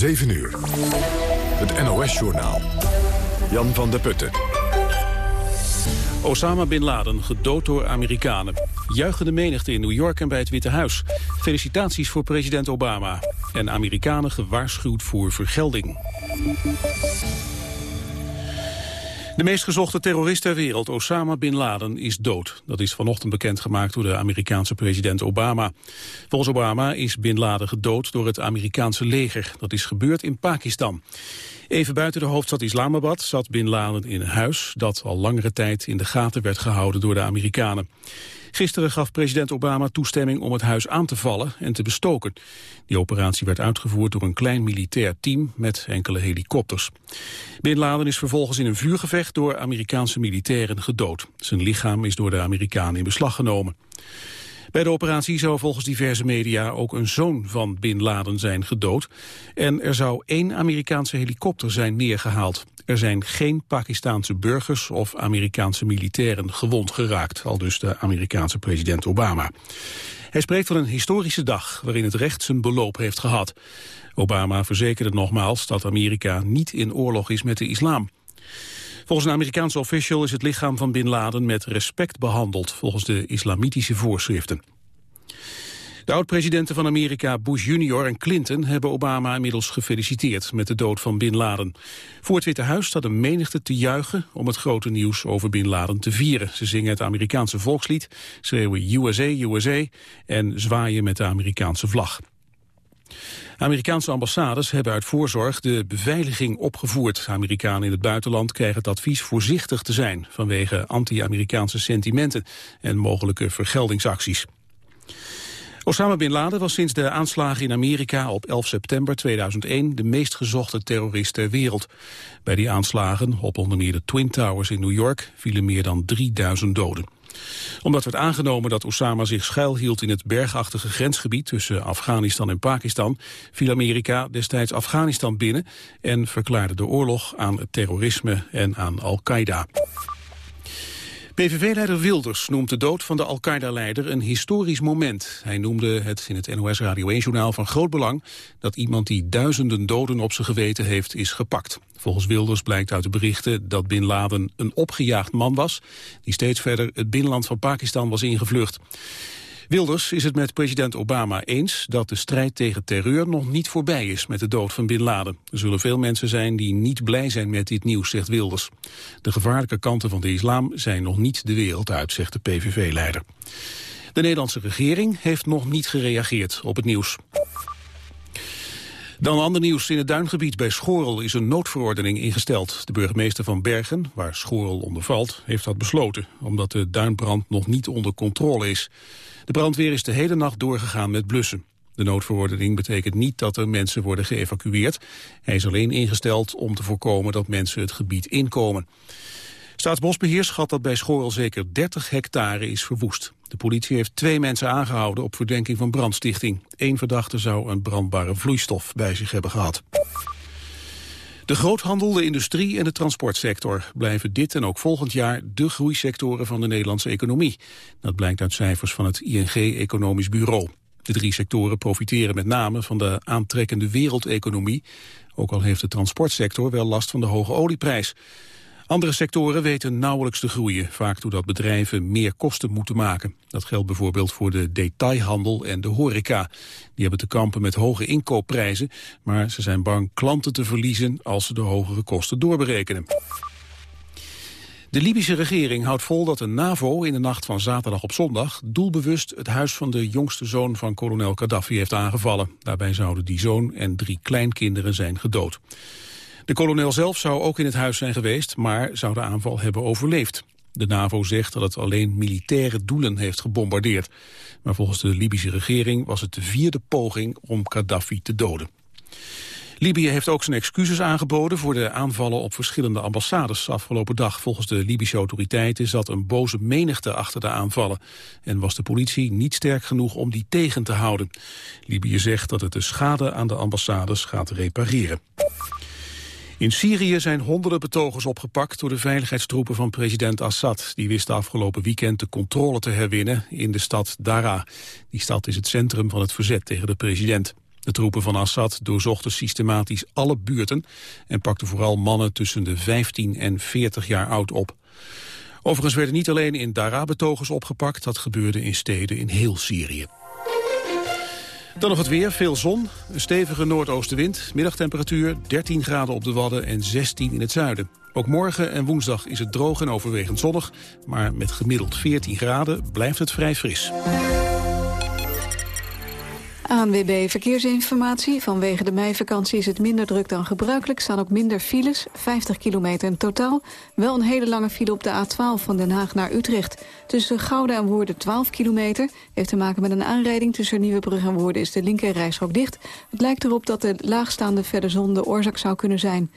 7 uur. Het NOS-journaal. Jan van der Putten. Osama Bin Laden gedood door Amerikanen. Juichende menigte in New York en bij het Witte Huis. Felicitaties voor president Obama. En Amerikanen gewaarschuwd voor vergelding. De meest gezochte terrorist ter wereld, Osama Bin Laden, is dood. Dat is vanochtend bekendgemaakt door de Amerikaanse president Obama. Volgens Obama is Bin Laden gedood door het Amerikaanse leger. Dat is gebeurd in Pakistan. Even buiten de hoofdstad Islamabad zat Bin Laden in een huis... dat al langere tijd in de gaten werd gehouden door de Amerikanen. Gisteren gaf president Obama toestemming om het huis aan te vallen en te bestoken. Die operatie werd uitgevoerd door een klein militair team met enkele helikopters. Bin Laden is vervolgens in een vuurgevecht door Amerikaanse militairen gedood. Zijn lichaam is door de Amerikanen in beslag genomen. Bij de operatie zou volgens diverse media ook een zoon van Bin Laden zijn gedood. En er zou één Amerikaanse helikopter zijn neergehaald. Er zijn geen Pakistaanse burgers of Amerikaanse militairen gewond geraakt, al dus de Amerikaanse president Obama. Hij spreekt van een historische dag waarin het recht zijn beloop heeft gehad. Obama verzekerde nogmaals dat Amerika niet in oorlog is met de islam. Volgens een Amerikaanse official is het lichaam van Bin Laden met respect behandeld, volgens de islamitische voorschriften. De oud-presidenten van Amerika Bush jr. en Clinton hebben Obama inmiddels gefeliciteerd met de dood van Bin Laden. Voor het Witte Huis staat een menigte te juichen om het grote nieuws over Bin Laden te vieren. Ze zingen het Amerikaanse volkslied, schreeuwen USA, USA en zwaaien met de Amerikaanse vlag. Amerikaanse ambassades hebben uit voorzorg de beveiliging opgevoerd. Amerikanen in het buitenland krijgen het advies voorzichtig te zijn... vanwege anti-Amerikaanse sentimenten en mogelijke vergeldingsacties. Osama Bin Laden was sinds de aanslagen in Amerika op 11 september 2001 de meest gezochte terrorist ter wereld. Bij die aanslagen op onder meer de Twin Towers in New York vielen meer dan 3000 doden omdat werd aangenomen dat Osama zich schuilhield in het bergachtige grensgebied tussen Afghanistan en Pakistan, viel Amerika destijds Afghanistan binnen en verklaarde de oorlog aan het terrorisme en aan Al-Qaeda. PVV-leider Wilders noemt de dood van de Al-Qaeda-leider een historisch moment. Hij noemde het in het NOS Radio 1-journaal van groot belang... dat iemand die duizenden doden op zijn geweten heeft, is gepakt. Volgens Wilders blijkt uit de berichten dat Bin Laden een opgejaagd man was... die steeds verder het binnenland van Pakistan was ingevlucht. Wilders is het met president Obama eens dat de strijd tegen terreur nog niet voorbij is met de dood van Bin Laden. Er zullen veel mensen zijn die niet blij zijn met dit nieuws, zegt Wilders. De gevaarlijke kanten van de islam zijn nog niet de wereld uit, zegt de PVV-leider. De Nederlandse regering heeft nog niet gereageerd op het nieuws. Dan ander nieuws. In het duingebied bij Schorel is een noodverordening ingesteld. De burgemeester van Bergen, waar Schorel onder valt, heeft dat besloten... omdat de duinbrand nog niet onder controle is. De brandweer is de hele nacht doorgegaan met blussen. De noodverordening betekent niet dat er mensen worden geëvacueerd. Hij is alleen ingesteld om te voorkomen dat mensen het gebied inkomen. Staatsbosbeheer schat dat bij Schorel zeker 30 hectare is verwoest. De politie heeft twee mensen aangehouden op verdenking van brandstichting. Eén verdachte zou een brandbare vloeistof bij zich hebben gehad. De groothandel, de industrie en de transportsector blijven dit en ook volgend jaar de groeisectoren van de Nederlandse economie. Dat blijkt uit cijfers van het ING Economisch Bureau. De drie sectoren profiteren met name van de aantrekkende wereldeconomie. Ook al heeft de transportsector wel last van de hoge olieprijs. Andere sectoren weten nauwelijks te groeien, vaak doordat bedrijven meer kosten moeten maken. Dat geldt bijvoorbeeld voor de detailhandel en de horeca. Die hebben te kampen met hoge inkoopprijzen, maar ze zijn bang klanten te verliezen als ze de hogere kosten doorberekenen. De Libische regering houdt vol dat de NAVO in de nacht van zaterdag op zondag doelbewust het huis van de jongste zoon van kolonel Gaddafi heeft aangevallen. Daarbij zouden die zoon en drie kleinkinderen zijn gedood. De kolonel zelf zou ook in het huis zijn geweest, maar zou de aanval hebben overleefd. De NAVO zegt dat het alleen militaire doelen heeft gebombardeerd. Maar volgens de Libische regering was het de vierde poging om Gaddafi te doden. Libië heeft ook zijn excuses aangeboden voor de aanvallen op verschillende ambassades afgelopen dag. Volgens de Libische autoriteiten zat een boze menigte achter de aanvallen en was de politie niet sterk genoeg om die tegen te houden. Libië zegt dat het de schade aan de ambassades gaat repareren. In Syrië zijn honderden betogers opgepakt door de veiligheidstroepen van president Assad. Die wisten afgelopen weekend de controle te herwinnen in de stad Dara. Die stad is het centrum van het verzet tegen de president. De troepen van Assad doorzochten systematisch alle buurten en pakten vooral mannen tussen de 15 en 40 jaar oud op. Overigens werden niet alleen in Daraa-betogers opgepakt, dat gebeurde in steden in heel Syrië. Dan nog het weer, veel zon, een stevige noordoostenwind, middagtemperatuur 13 graden op de Wadden en 16 in het zuiden. Ook morgen en woensdag is het droog en overwegend zonnig, maar met gemiddeld 14 graden blijft het vrij fris. ANWB Verkeersinformatie. Vanwege de meivakantie is het minder druk dan gebruikelijk. staan ook minder files, 50 kilometer in totaal. Wel een hele lange file op de A12 van Den Haag naar Utrecht. Tussen Gouda en Woerden 12 kilometer. Heeft te maken met een aanrijding tussen Nieuwebrug en Woerden is de linker dicht. Het lijkt erop dat de laagstaande verre zon de oorzaak zou kunnen zijn.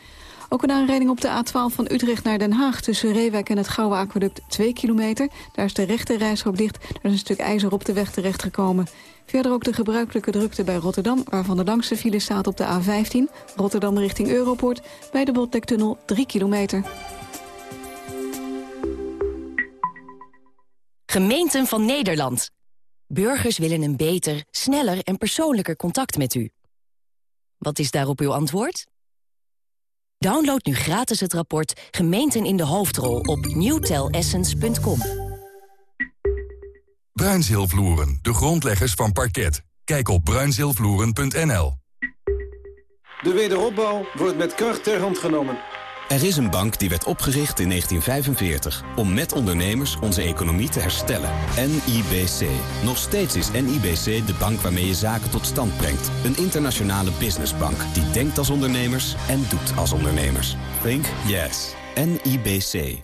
Ook een aanrijding op de A12 van Utrecht naar Den Haag... tussen Reewijk en het Gouwe Aquaduct 2 kilometer. Daar is de rechte reisrook dicht. Er is een stuk ijzer op de weg terechtgekomen. Verder ook de gebruikelijke drukte bij Rotterdam... waarvan de langste file staat op de A15. Rotterdam richting Europoort. Bij de Botlektunnel 3 kilometer. Gemeenten van Nederland. Burgers willen een beter, sneller en persoonlijker contact met u. Wat is daarop uw antwoord? Download nu gratis het rapport Gemeenten in de Hoofdrol op newtelessence.com. Bruinzeelvloeren, de grondleggers van parket. Kijk op bruinzeelvloeren.nl. De wederopbouw wordt met kracht ter hand genomen. Er is een bank die werd opgericht in 1945 om met ondernemers onze economie te herstellen. NIBC. Nog steeds is NIBC de bank waarmee je zaken tot stand brengt. Een internationale businessbank die denkt als ondernemers en doet als ondernemers. Think yes. NIBC.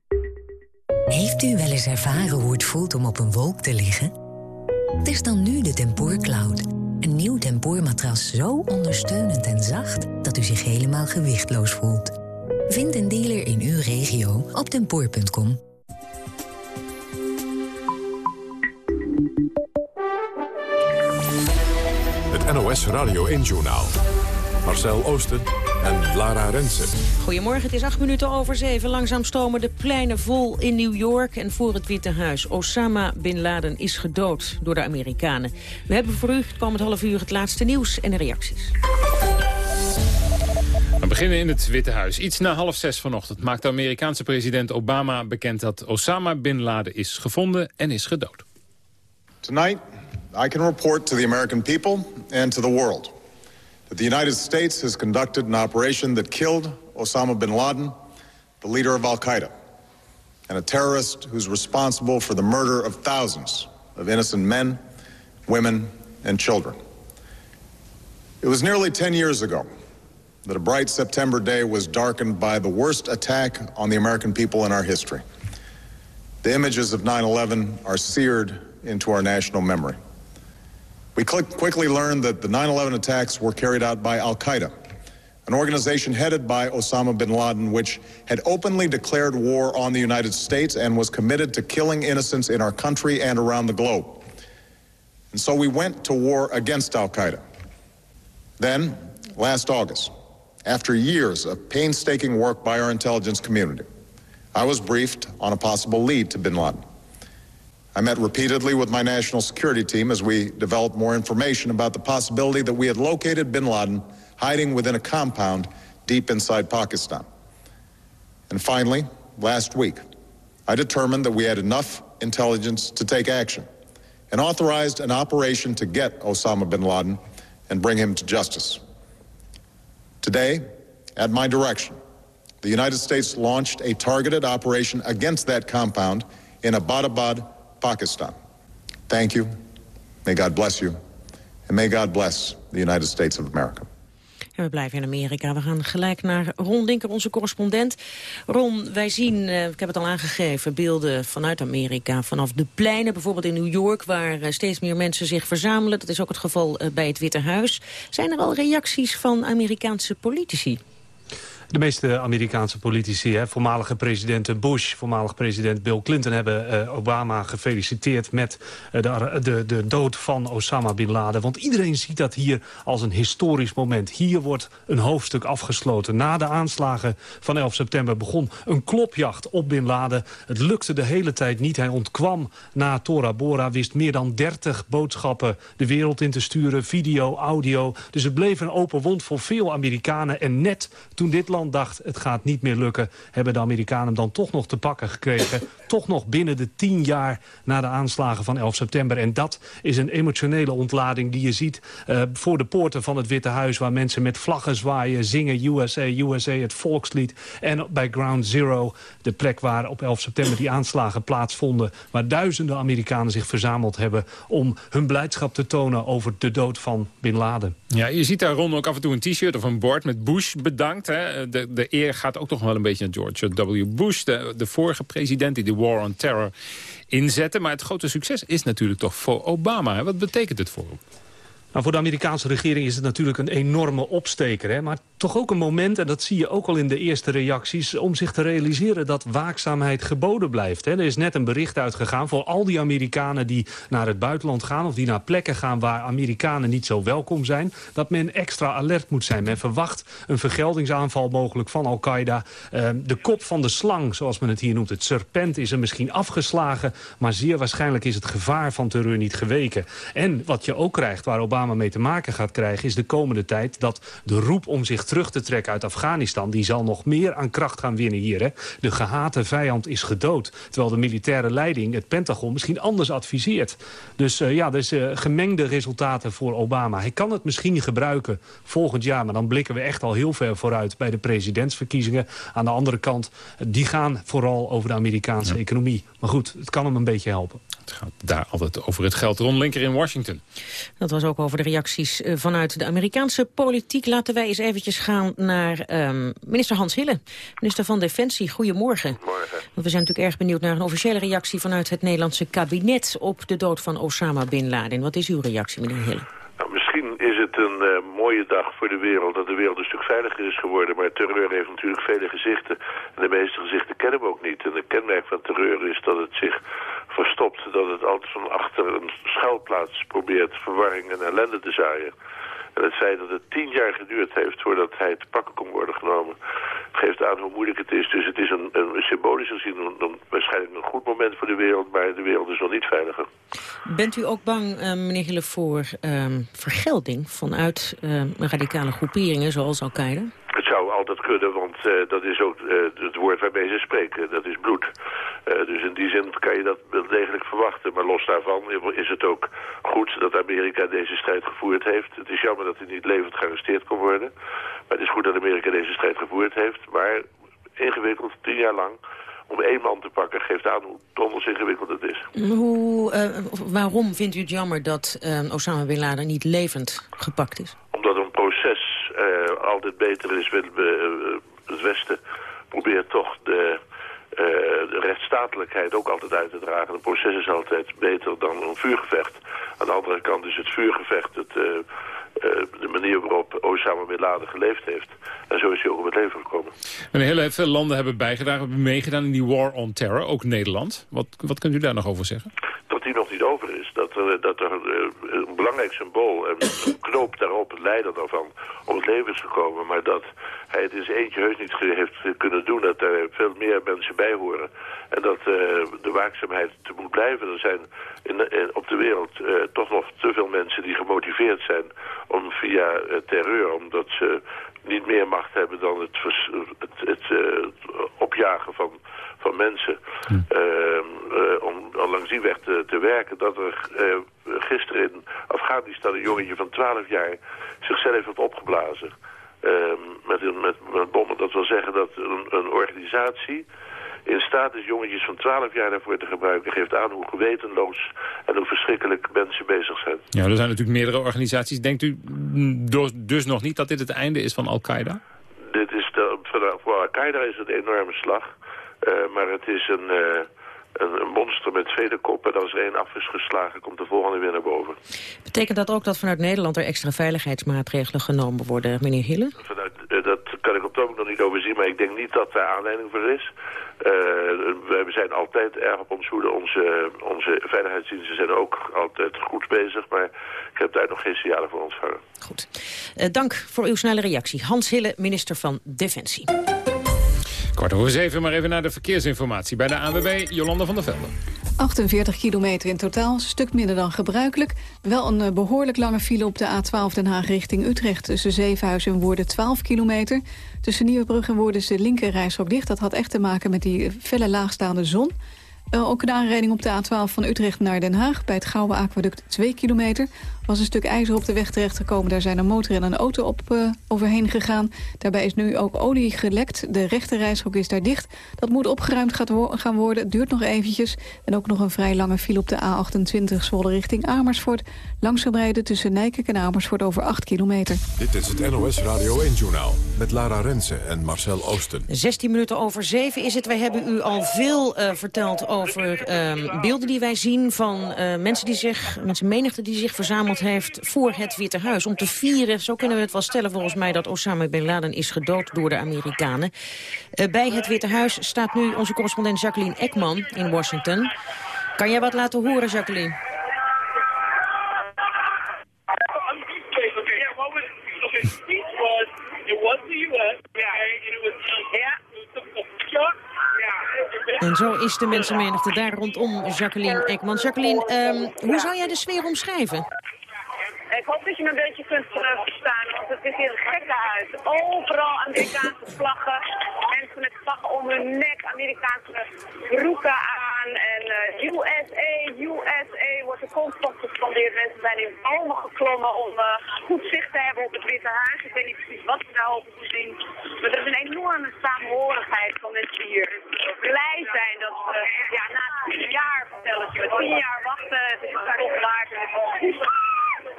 Heeft u wel eens ervaren hoe het voelt om op een wolk te liggen? Test dan nu de Tempoor Cloud. Een nieuw tempoormatras zo ondersteunend en zacht... dat u zich helemaal gewichtloos voelt. Vind een dealer in uw regio op tempoor.com. Het NOS Radio 1-journaal. Marcel Oosten en Lara Rensen. Goedemorgen, het is acht minuten over zeven. Langzaam stomen de pleinen vol in New York en voor het Witte Huis. Osama Bin Laden is gedood door de Amerikanen. We hebben voor u het komend half uur het laatste nieuws en de reacties. We beginnen in het Witte Huis. Iets na half zes vanochtend maakt de Amerikaanse president Obama bekend dat Osama Bin Laden is gevonden en is gedood. Tonight, I can report to the American people and to the world that the United States has conducted an operation that killed Osama bin Laden, the leader of al-Qaeda, and a terrorist who's responsible for the murder of thousands of innocent men, women, and children. It was nearly 10 years ago that a bright September day was darkened by the worst attack on the American people in our history. The images of 9-11 are seared into our national memory. We quickly learned that the 9-11 attacks were carried out by al-Qaeda, an organization headed by Osama bin Laden, which had openly declared war on the United States and was committed to killing innocents in our country and around the globe. And so we went to war against al-Qaeda. Then, last August, after years of painstaking work by our intelligence community, I was briefed on a possible lead to bin Laden. I met repeatedly with my national security team as we developed more information about the possibility that we had located bin Laden hiding within a compound deep inside Pakistan. And finally, last week, I determined that we had enough intelligence to take action and authorized an operation to get Osama bin Laden and bring him to justice. Today, at my direction, the United States launched a targeted operation against that compound in Abbottabad, Pakistan. Thank you. May God bless you. And may God bless the United States of America. En we blijven in Amerika. We gaan gelijk naar Ron Dinker, onze correspondent. Ron, wij zien, eh, ik heb het al aangegeven, beelden vanuit Amerika. Vanaf de pleinen, bijvoorbeeld in New York... waar eh, steeds meer mensen zich verzamelen. Dat is ook het geval eh, bij het Witte Huis. Zijn er al reacties van Amerikaanse politici? De meeste Amerikaanse politici, hè, voormalige president Bush... voormalig president Bill Clinton hebben uh, Obama gefeliciteerd... met uh, de, de, de, dood van Osama Bin Laden. Want iedereen ziet dat hier als een historisch moment. Hier wordt een hoofdstuk afgesloten. Na de aanslagen van 11 september begon een klopjacht op Bin Laden. Het lukte de hele tijd niet. Hij ontkwam na Tora Bora, wist meer dan 30 boodschappen de wereld in te sturen. Video, audio. Dus het bleef een open wond voor veel Amerikanen. En net toen dit land dacht het gaat niet meer lukken... hebben de Amerikanen hem dan toch nog te pakken gekregen. toch nog binnen de tien jaar na de aanslagen van 11 september. En dat is een emotionele ontlading die je ziet uh, voor de poorten van het Witte Huis... waar mensen met vlaggen zwaaien, zingen USA, USA, het volkslied. En bij Ground Zero, de plek waar op 11 september die aanslagen plaatsvonden... waar duizenden Amerikanen zich verzameld hebben... om hun blijdschap te tonen over de dood van Bin Laden. Ja, je ziet daar rond ook af en toe een t-shirt of een bord met Bush bedankt. Hè? De, de eer gaat ook nog wel een beetje naar George W. Bush, de, de vorige president die de War on Terror inzette. Maar het grote succes is natuurlijk toch voor Obama. Hè? Wat betekent het voor hem? Nou, voor de Amerikaanse regering is het natuurlijk een enorme opsteker. Hè? Maar toch ook een moment, en dat zie je ook al in de eerste reacties... om zich te realiseren dat waakzaamheid geboden blijft. Hè? Er is net een bericht uitgegaan voor al die Amerikanen die naar het buitenland gaan... of die naar plekken gaan waar Amerikanen niet zo welkom zijn... dat men extra alert moet zijn. Men verwacht een vergeldingsaanval mogelijk van Al-Qaeda. Uh, de kop van de slang, zoals men het hier noemt, het serpent... is er misschien afgeslagen, maar zeer waarschijnlijk is het gevaar van terreur niet geweken. En wat je ook krijgt, waar Obama Obama mee te maken gaat krijgen... is de komende tijd dat de roep om zich terug te trekken uit Afghanistan... die zal nog meer aan kracht gaan winnen hier. Hè? De gehate vijand is gedood. Terwijl de militaire leiding, het Pentagon, misschien anders adviseert. Dus uh, ja, dus uh, gemengde resultaten voor Obama. Hij kan het misschien gebruiken volgend jaar... maar dan blikken we echt al heel ver vooruit bij de presidentsverkiezingen. Aan de andere kant, die gaan vooral over de Amerikaanse ja. economie. Maar goed, het kan hem een beetje helpen. Het gaat daar altijd over het geld. Ron Linker in Washington. Dat was ook over de reacties eh, vanuit de Amerikaanse politiek. Laten wij eens eventjes gaan naar um, minister Hans Hille. Minister van Defensie, goedemorgen. Morgen. Want we zijn natuurlijk erg benieuwd naar een officiële reactie... vanuit het Nederlandse kabinet op de dood van Osama Bin Laden. Wat is uw reactie, meneer Hille? Het een uh, mooie dag voor de wereld... dat de wereld een stuk veiliger is geworden. Maar terreur heeft natuurlijk vele gezichten. En de meeste gezichten kennen we ook niet. En het kenmerk van terreur is dat het zich verstopt. Dat het altijd van achter een schuilplaats probeert verwarring en ellende te zaaien. En het feit dat het tien jaar geduurd heeft voordat hij te pakken kon worden genomen... geeft aan hoe moeilijk het is. Dus het is een, een symbolisch gezien waarschijnlijk een goed moment voor de wereld... maar de wereld is wel niet veiliger. Bent u ook bang, uh, meneer Hille, voor uh, vergelding vanuit uh, radicale groeperingen zoals Al-Qaeda? Altijd kunnen, want uh, dat is ook uh, het woord waarmee ze spreken. Dat is bloed. Uh, dus in die zin kan je dat wel degelijk verwachten. Maar los daarvan is het ook goed dat Amerika deze strijd gevoerd heeft. Het is jammer dat hij niet levend gearresteerd kon worden. Maar het is goed dat Amerika deze strijd gevoerd heeft. Maar ingewikkeld, tien jaar lang om één man te pakken geeft aan hoe donders ingewikkeld het is. Hoe, uh, waarom vindt u het jammer dat uh, Osama Bin Laden niet levend gepakt is? Omdat altijd beter is. het Westen probeert toch de, de rechtsstatelijkheid ook altijd uit te dragen. Een proces is altijd beter dan een vuurgevecht. Aan de andere kant is het vuurgevecht het uh, de manier waarop Osama Bin Laden geleefd heeft. En zo is hij ook op het leven gekomen. En heel veel landen hebben bijgedragen, hebben meegedaan in die war on terror, ook Nederland. Wat, wat kunt u daar nog over zeggen? Dat die nog niet over is. Dat er, dat er een belangrijk symbool, en een knoop daarop, een leider daarvan, op het leven is gekomen. Maar dat hij het in zijn eentje heus niet heeft kunnen doen. Dat er veel meer mensen bij horen. En dat uh, de waakzaamheid te moet blijven. Er zijn in, in, op de wereld toch nog te veel mensen die gemotiveerd zijn om via terreur, omdat ze niet meer macht hebben dan het, het, het opjagen van, van mensen, hm. om langs die weg te, te werken. Dat er gisteren in Afghanistan een jongetje van 12 jaar zichzelf heeft opgeblazen. Um, met, met, met bommen. Dat wil zeggen dat een, een organisatie in staat is jongetjes van 12 jaar daarvoor te gebruiken... geeft aan hoe gewetenloos en hoe verschrikkelijk mensen bezig zijn. Ja, er zijn natuurlijk meerdere organisaties. Denkt u dus nog niet dat dit het einde is van Al-Qaeda? Dit is de, voor Al-Qaeda is het een enorme slag. Uh, maar het is een... Uh, een, monster met vele koppen. En als er één af is geslagen, komt de volgende weer naar boven. Betekent dat ook dat vanuit Nederland er extra veiligheidsmaatregelen genomen worden, meneer Hille? Vanuit, uh, dat kan ik op het nog niet overzien, maar ik denk niet dat daar aanleiding voor is. Uh, we zijn altijd erg op ons hoede. Onze, onze veiligheidsdiensten zijn ook altijd goed bezig, maar ik heb daar nog geen signalen voor ontvangen. Goed. Uh, dank voor uw snelle reactie. Hans Hille, minister van Defensie. Kwart over zeven, maar even naar de verkeersinformatie. Bij de ANWB, Jolanda van der Velden. 48 kilometer in totaal, stuk minder dan gebruikelijk. Wel een eh, behoorlijk lange file op de A12 Den Haag richting Utrecht... tussen Zevenhuizen en Woerden 12 kilometer. Tussen Nieuwebrug en Woerden is de linker dicht. Dat had echt te maken met die felle laagstaande zon. Uh, ook een aanrijding op de A12 van Utrecht naar Den Haag... bij het Gouwe Aquaduct 2 kilometer. Was een stuk ijzer op de weg terechtgekomen. Daar zijn een motor en een auto op uh, overheen gegaan. Daarbij is nu ook olie gelekt. De rechterrijstrook is daar dicht. Dat moet opgeruimd gaat wo gaan worden. Het duurt nog eventjes. En ook nog een vrij lange file op de A28 Zwolle richting Amersfoort. Langsgebreiden tussen Nijkerk en Amersfoort over 8 kilometer. Dit is het NOS Radio 1-journaal met Lara Rensen en Marcel Oosten. 16 minuten over 7 is het. Wij hebben u al veel uh, verteld over uh, beelden die wij zien van uh, mensen die zich, mensen menigte die zich verzameld heeft voor het Witte Huis. Om te vieren, zo kunnen we het wel stellen volgens mij, dat Osama Bin Laden is gedood door de Amerikanen. bij het Witte Huis staat nu onze correspondent Jacqueline Ekman in Washington. Kan jij wat laten horen, Jacqueline? En zo is de mensenmenigte daar rondom Jacqueline Ekman. Jacqueline, um, hoe zou jij de sfeer omschrijven? Bomen geklommen om uh, goed zicht te hebben op het Witte Huis. Ik weet niet precies wat ze daar hopen te zien. Maar er is een enorme samenhorigheid van mensen hier. Blij zijn dat we ja, na tien jaar, vertellen ze, tien jaar wachten, het is toch waard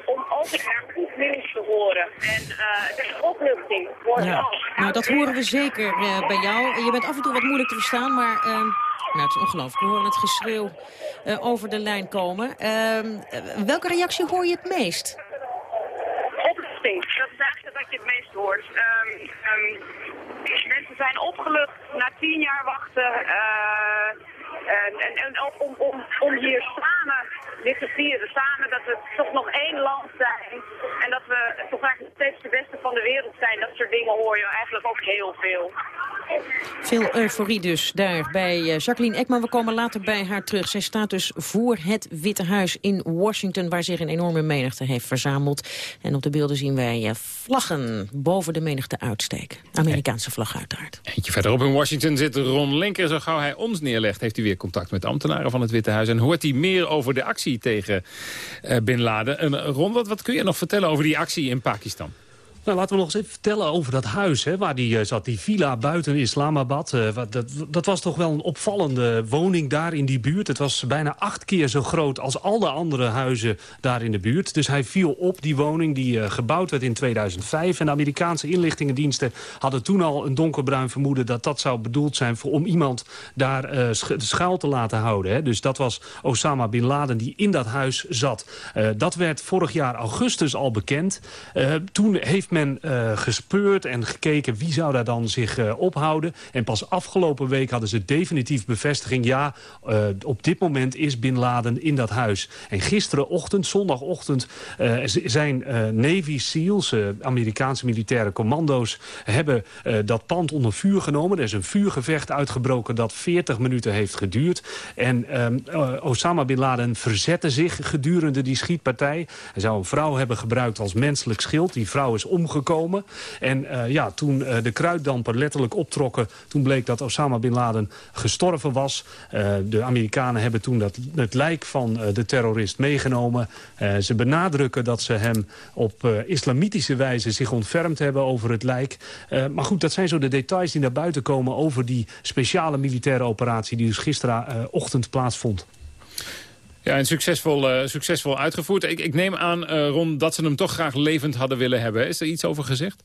om altijd naar goed nieuws te horen. En uh, het is een opluchting. Ja. Nou, dat horen we zeker uh, bij jou. Je bent af en toe wat moeilijk te verstaan, maar... Uh, nou, het is ongelooflijk. We horen het geschreeuw over de lijn komen. Ehm, welke reactie hoor je het meest? Opluchting. Dat is eigenlijk wat je het meest hoort. Um, um, mensen zijn opgelucht na tien jaar wachten. en, en, en om, om, om hier samen dit te vieren. Samen dat we toch nog één land zijn. En dat we toch eigenlijk steeds de beste van de wereld zijn. Dat soort dingen hoor je eigenlijk ook heel veel. Veel euforie dus daar bij eh, Jacqueline Ekman. We komen later bij haar terug. Zij staat dus voor het Witte Huis in Washington... waar zich een enorme menigte heeft verzameld. En op de beelden zien wij eh, vlaggen boven de menigte uitsteken. Amerikaanse vlag uiteraard. Eentje verderop in Washington zit Ron Linker. Zo gauw hij ons neerlegt, heeft hij weer contact met ambtenaren van het Witte Huis. En hoort hij meer over de actie tegen uh, Bin Laden. En Ron, wat, wat kun je nog vertellen over die actie in Pakistan? Nou, laten we nog eens even vertellen over dat huis hè, waar die uh, zat. Die villa buiten Islamabad. Uh, dat, dat, was toch wel een opvallende woning daar in die buurt. Het was bijna acht keer zo groot als al de andere huizen daar in de buurt. Dus hij viel op die woning die uh, gebouwd werd in 2005. En de Amerikaanse inlichtingendiensten hadden toen al een donkerbruin vermoeden... dat dat zou bedoeld zijn voor, om iemand daar schuil te laten houden. Hè. Dus dat was Osama Bin Laden die in dat huis zat. dat werd vorig jaar augustus al bekend. toen heeft men uh, gespeurd en gekeken wie zou daar dan zich uh, ophouden. En pas afgelopen week hadden ze definitief bevestiging... ja, uh, op dit moment is Bin Laden in dat huis. En gisterenochtend, zondagochtend, zijn Navy SEALs... Amerikaanse militaire commando's hebben dat pand onder vuur genomen. Er is een vuurgevecht uitgebroken dat 40 minuten heeft geduurd. En Osama Bin Laden verzette zich gedurende die schietpartij. Hij zou een vrouw hebben gebruikt als menselijk schild. Die vrouw is om omgekomen. En ja, toen de kruiddampen letterlijk optrokken... toen bleek dat Osama Bin Laden gestorven was. de Amerikanen hebben toen dat, het lijk van de terrorist meegenomen. ze benadrukken dat ze hem op islamitische wijze zich ontfermd hebben over het lijk. maar goed, dat zijn zo de details die naar buiten komen over die speciale militaire operatie... die dus gisterenochtend plaatsvond. Ja, en succesvol, uh, succesvol uitgevoerd. Ik, ik neem aan, uh, Ron, dat ze hem toch graag levend hadden willen hebben. Is er iets over gezegd?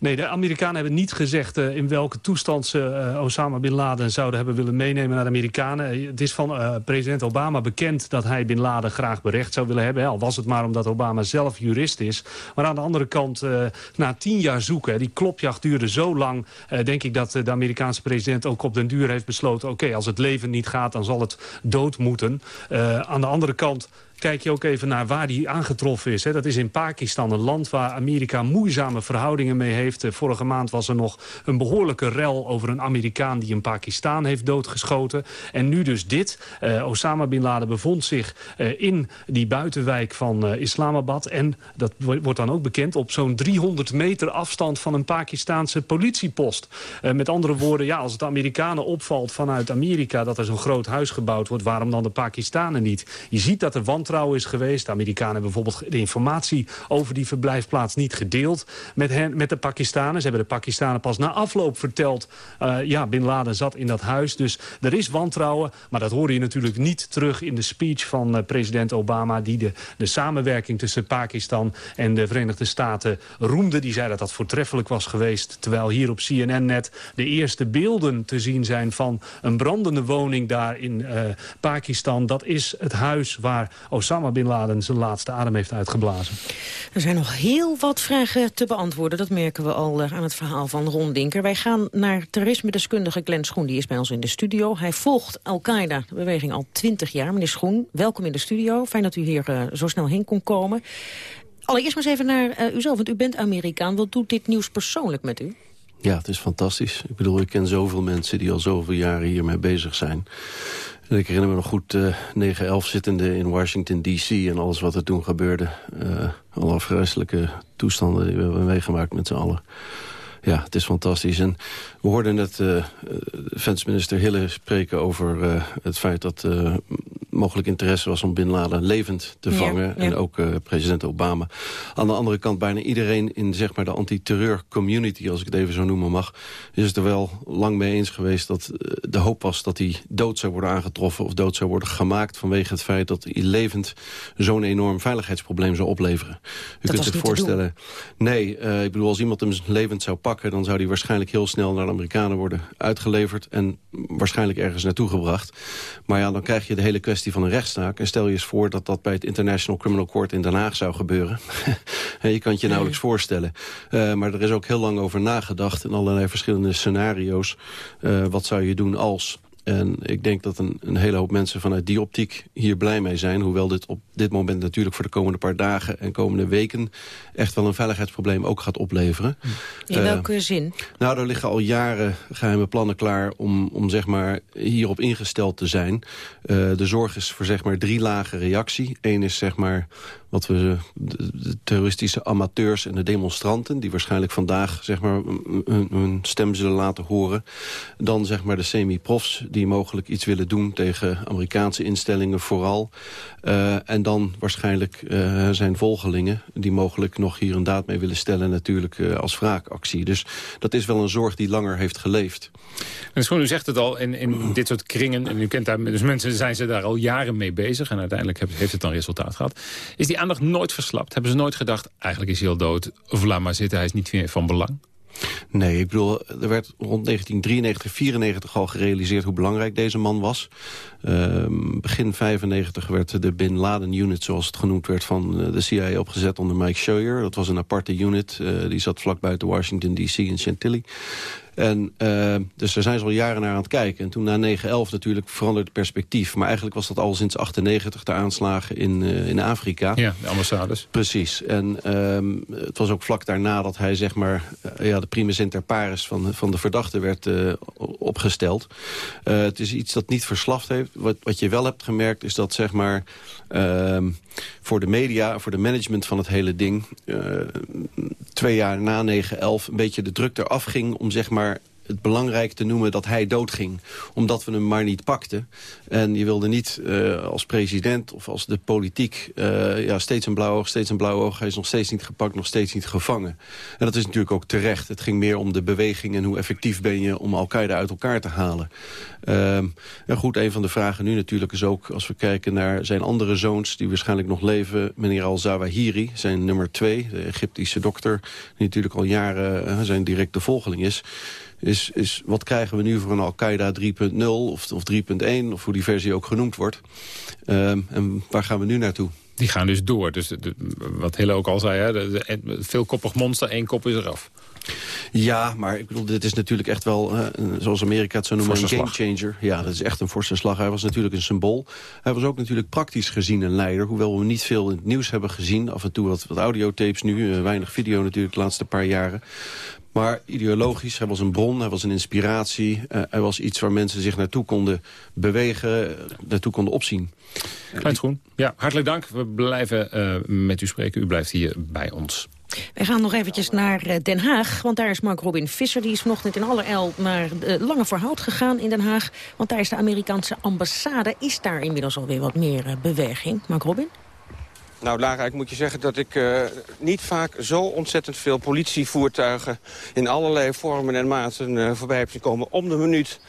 Nee, de Amerikanen hebben niet gezegd uh, in welke toestand ze uh, Osama Bin Laden zouden hebben willen meenemen naar de Amerikanen. Eh, het is van president Obama bekend dat hij Bin Laden graag berecht zou willen hebben. Al was het maar omdat Obama zelf jurist is. Maar aan de andere kant, na tien jaar zoeken, die klopjacht duurde zo lang... denk ik dat de Amerikaanse president ook op den duur heeft besloten... oké, als het leven niet gaat, dan zal het dood moeten. aan de andere kant kijk je ook even naar waar die aangetroffen is. Hè. Dat is in Pakistan, een land waar Amerika moeizame verhoudingen mee heeft. Eh, vorige maand was er nog een behoorlijke rel over een Amerikaan... die in Pakistan heeft doodgeschoten. En nu dus dit. Uh, Osama Bin Laden bevond zich uh, in die buitenwijk van Islamabad. En dat wordt dan ook bekend op zo'n 300 meter afstand... van een Pakistaanse politiepost. met andere woorden, ja, als het Amerikanen opvalt vanuit Amerika... dat er zo'n groot huis gebouwd wordt, waarom dan de Pakistanen niet? Je ziet dat er wantrouwen wantrouwen is geweest. De Amerikanen hebben bijvoorbeeld de informatie over die verblijfplaats niet gedeeld met, hen, met de Pakistanen. Ze hebben de Pakistanen pas na afloop verteld... Uh, ja, Bin Laden zat in dat huis. Dus er is wantrouwen, maar dat hoor je natuurlijk niet terug in de speech van uh, president Obama... die de, de samenwerking tussen Pakistan en de Verenigde Staten roemde. Die zei dat dat voortreffelijk was geweest. Terwijl hier op CNN net de eerste beelden te zien zijn... van een brandende woning daar in uh, Pakistan. Dat is het huis waar Osama Bin Laden zijn laatste adem heeft uitgeblazen. Er zijn nog heel wat vragen te beantwoorden. Dat merken we al eh, aan het verhaal van Ron Dinker. Wij gaan naar terrorisme-deskundige Glenn Schoen. Die is bij ons in de studio. Hij volgt Al-Qaeda, de beweging, al twintig jaar. Meneer Schoen, welkom in de studio. Fijn dat u hier uh, zo snel heen kon komen. Allereerst maar eens even naar uh, uzelf, want u bent Amerikaan. Wat doet dit nieuws persoonlijk met u? Ja, het is fantastisch. Ik bedoel, ik ken zoveel mensen die al zoveel jaren hiermee bezig zijn. Ik herinner me nog goed uh, 9-11 zittende in Washington D.C. en alles wat er toen gebeurde. Uh, alle afgrijzelijke toestanden die we hebben meegemaakt met z'n allen. Ja, het is fantastisch. En we hoorden net uh, defense Hille spreken over uh, het feit dat uh, mogelijk interesse was om Bin Laden levend te vangen. Ja, ja. En ook president Obama. Aan de andere kant bijna iedereen in zeg maar, de anti-terreur community, als ik het even zo noemen mag, is het er wel lang mee eens geweest dat de hoop was dat hij dood zou worden aangetroffen of dood zou worden gemaakt vanwege het feit dat hij levend zo'n enorm veiligheidsprobleem zou opleveren. U dat kunt zich voorstellen. Nee, ik bedoel, als iemand hem levend zou pakken, dan zou hij waarschijnlijk heel snel naar de Amerikanen worden uitgeleverd... en waarschijnlijk ergens naartoe gebracht. Maar ja, dan krijg je de hele kwestie van een rechtszaak. En stel je eens voor dat dat bij het International Criminal Court in Den Haag zou gebeuren. je kan het je nauwelijks voorstellen. Uh, maar er is ook heel lang over nagedacht in allerlei verschillende scenario's. Uh, wat zou je doen als... En ik denk dat een, een, hele hoop mensen vanuit die optiek hier blij mee zijn. Hoewel dit op dit moment natuurlijk voor de komende paar dagen en komende weken... echt wel een veiligheidsprobleem ook gaat opleveren. In welke uh, zin? Nou, er liggen al jaren geheime plannen klaar om, om zeg maar hierop ingesteld te zijn. Uh, de zorg is voor zeg maar drie lagen reactie. Eén is zeg maar wat we de, de, terroristische amateurs en de demonstranten... die waarschijnlijk vandaag zeg maar, hun, stem zullen laten horen. Dan zeg maar de semi-profs die mogelijk iets willen doen tegen Amerikaanse instellingen vooral. Uh, en dan waarschijnlijk uh, zijn volgelingen die mogelijk nog hier een daad mee willen stellen... natuurlijk als wraakactie. Dus dat is wel een zorg die langer heeft geleefd. En schoon, u zegt het al, in, in dit soort kringen... en u kent daar, dus mensen zijn ze daar al jaren mee bezig... en uiteindelijk heeft het dan resultaat gehad. Is die aandacht nooit verslapt? Hebben ze nooit gedacht, eigenlijk is hij al dood... of maar zitten, hij is niet meer van belang? Nee, ik bedoel, er werd rond 1993, 94 al gerealiseerd hoe belangrijk deze man was. Uh, begin 95 werd de Bin Laden Unit, zoals het genoemd werd, van eh, de CIA opgezet onder Mike Scheuer. Dat was een aparte unit, uh, die zat vlak buiten Washington D.C. in Chantilly. En, uh, dus daar zijn ze al jaren naar aan het kijken. En toen na 9-11 natuurlijk veranderde het perspectief. Maar eigenlijk was dat al sinds 98 de aanslagen in, uh, in Afrika. Ja, de ambassades. Precies. En uh, het was ook vlak daarna dat hij zeg maar, ja, de primus inter pares van, van de verdachte werd opgesteld. het is iets dat niet verslaft heeft. Wat, wat je wel hebt gemerkt is dat zeg maar, ehm, voor de media, voor de management van het hele ding... twee jaar na 9-11 een beetje de druk eraf ging om zeg maar are het belangrijk te noemen dat hij doodging. Omdat we hem maar niet pakten. En je wilde niet uh, als president of als de politiek... Uh, ja, steeds een blauw oog, steeds een blauw oog. Hij is nog steeds niet gepakt, nog steeds niet gevangen. En dat is natuurlijk ook terecht. Het ging meer om de beweging en hoe effectief ben je... om Al-Qaeda uit elkaar te halen. Uh, en goed, een van de vragen nu natuurlijk is ook... als we kijken naar zijn andere zoons die waarschijnlijk nog leven... meneer Al-Zawahiri, zijn nummer twee, de Egyptische dokter... die natuurlijk al jaren uh, zijn directe volgeling is is, is wat krijgen we nu voor een Al-Qaeda 3.0 of, of 3.1... of hoe die versie ook genoemd wordt. Um, en waar gaan we nu naartoe? Die gaan dus door. Dus de, wat Hille ook al zei, hè, de, veelkoppig monster, één kop is eraf. Ja, maar ik bedoel, dit is natuurlijk echt wel, uh, zoals Amerika het zou noemen, een gamechanger. Ja, dat is echt een forse slag. Hij was natuurlijk een symbool. Hij was ook natuurlijk praktisch gezien een leider. Hoewel we niet veel in het nieuws hebben gezien. Af en toe wat, wat audiotapes nu, uh, weinig video natuurlijk de laatste paar jaren. Maar ideologisch, hij was een bron, hij was een inspiratie. Uh, hij was iets waar mensen zich naartoe konden bewegen, naartoe konden opzien. Klein ja, hartelijk dank. We blijven uh, met u spreken. U blijft hier bij ons. Wij gaan nog eventjes naar Den Haag, want daar is Mark Robin Visser. Die is vanochtend in allerijl naar uh, Lange Verhout gegaan in Den Haag. Want daar is de Amerikaanse ambassade. Is daar inmiddels alweer wat meer beweging? Mark Robin? Nou, Lara, ik moet je zeggen dat ik uh, niet vaak zo ontzettend veel politievoertuigen... in allerlei vormen en maten uh, voorbij heb zien komen. Om de minuut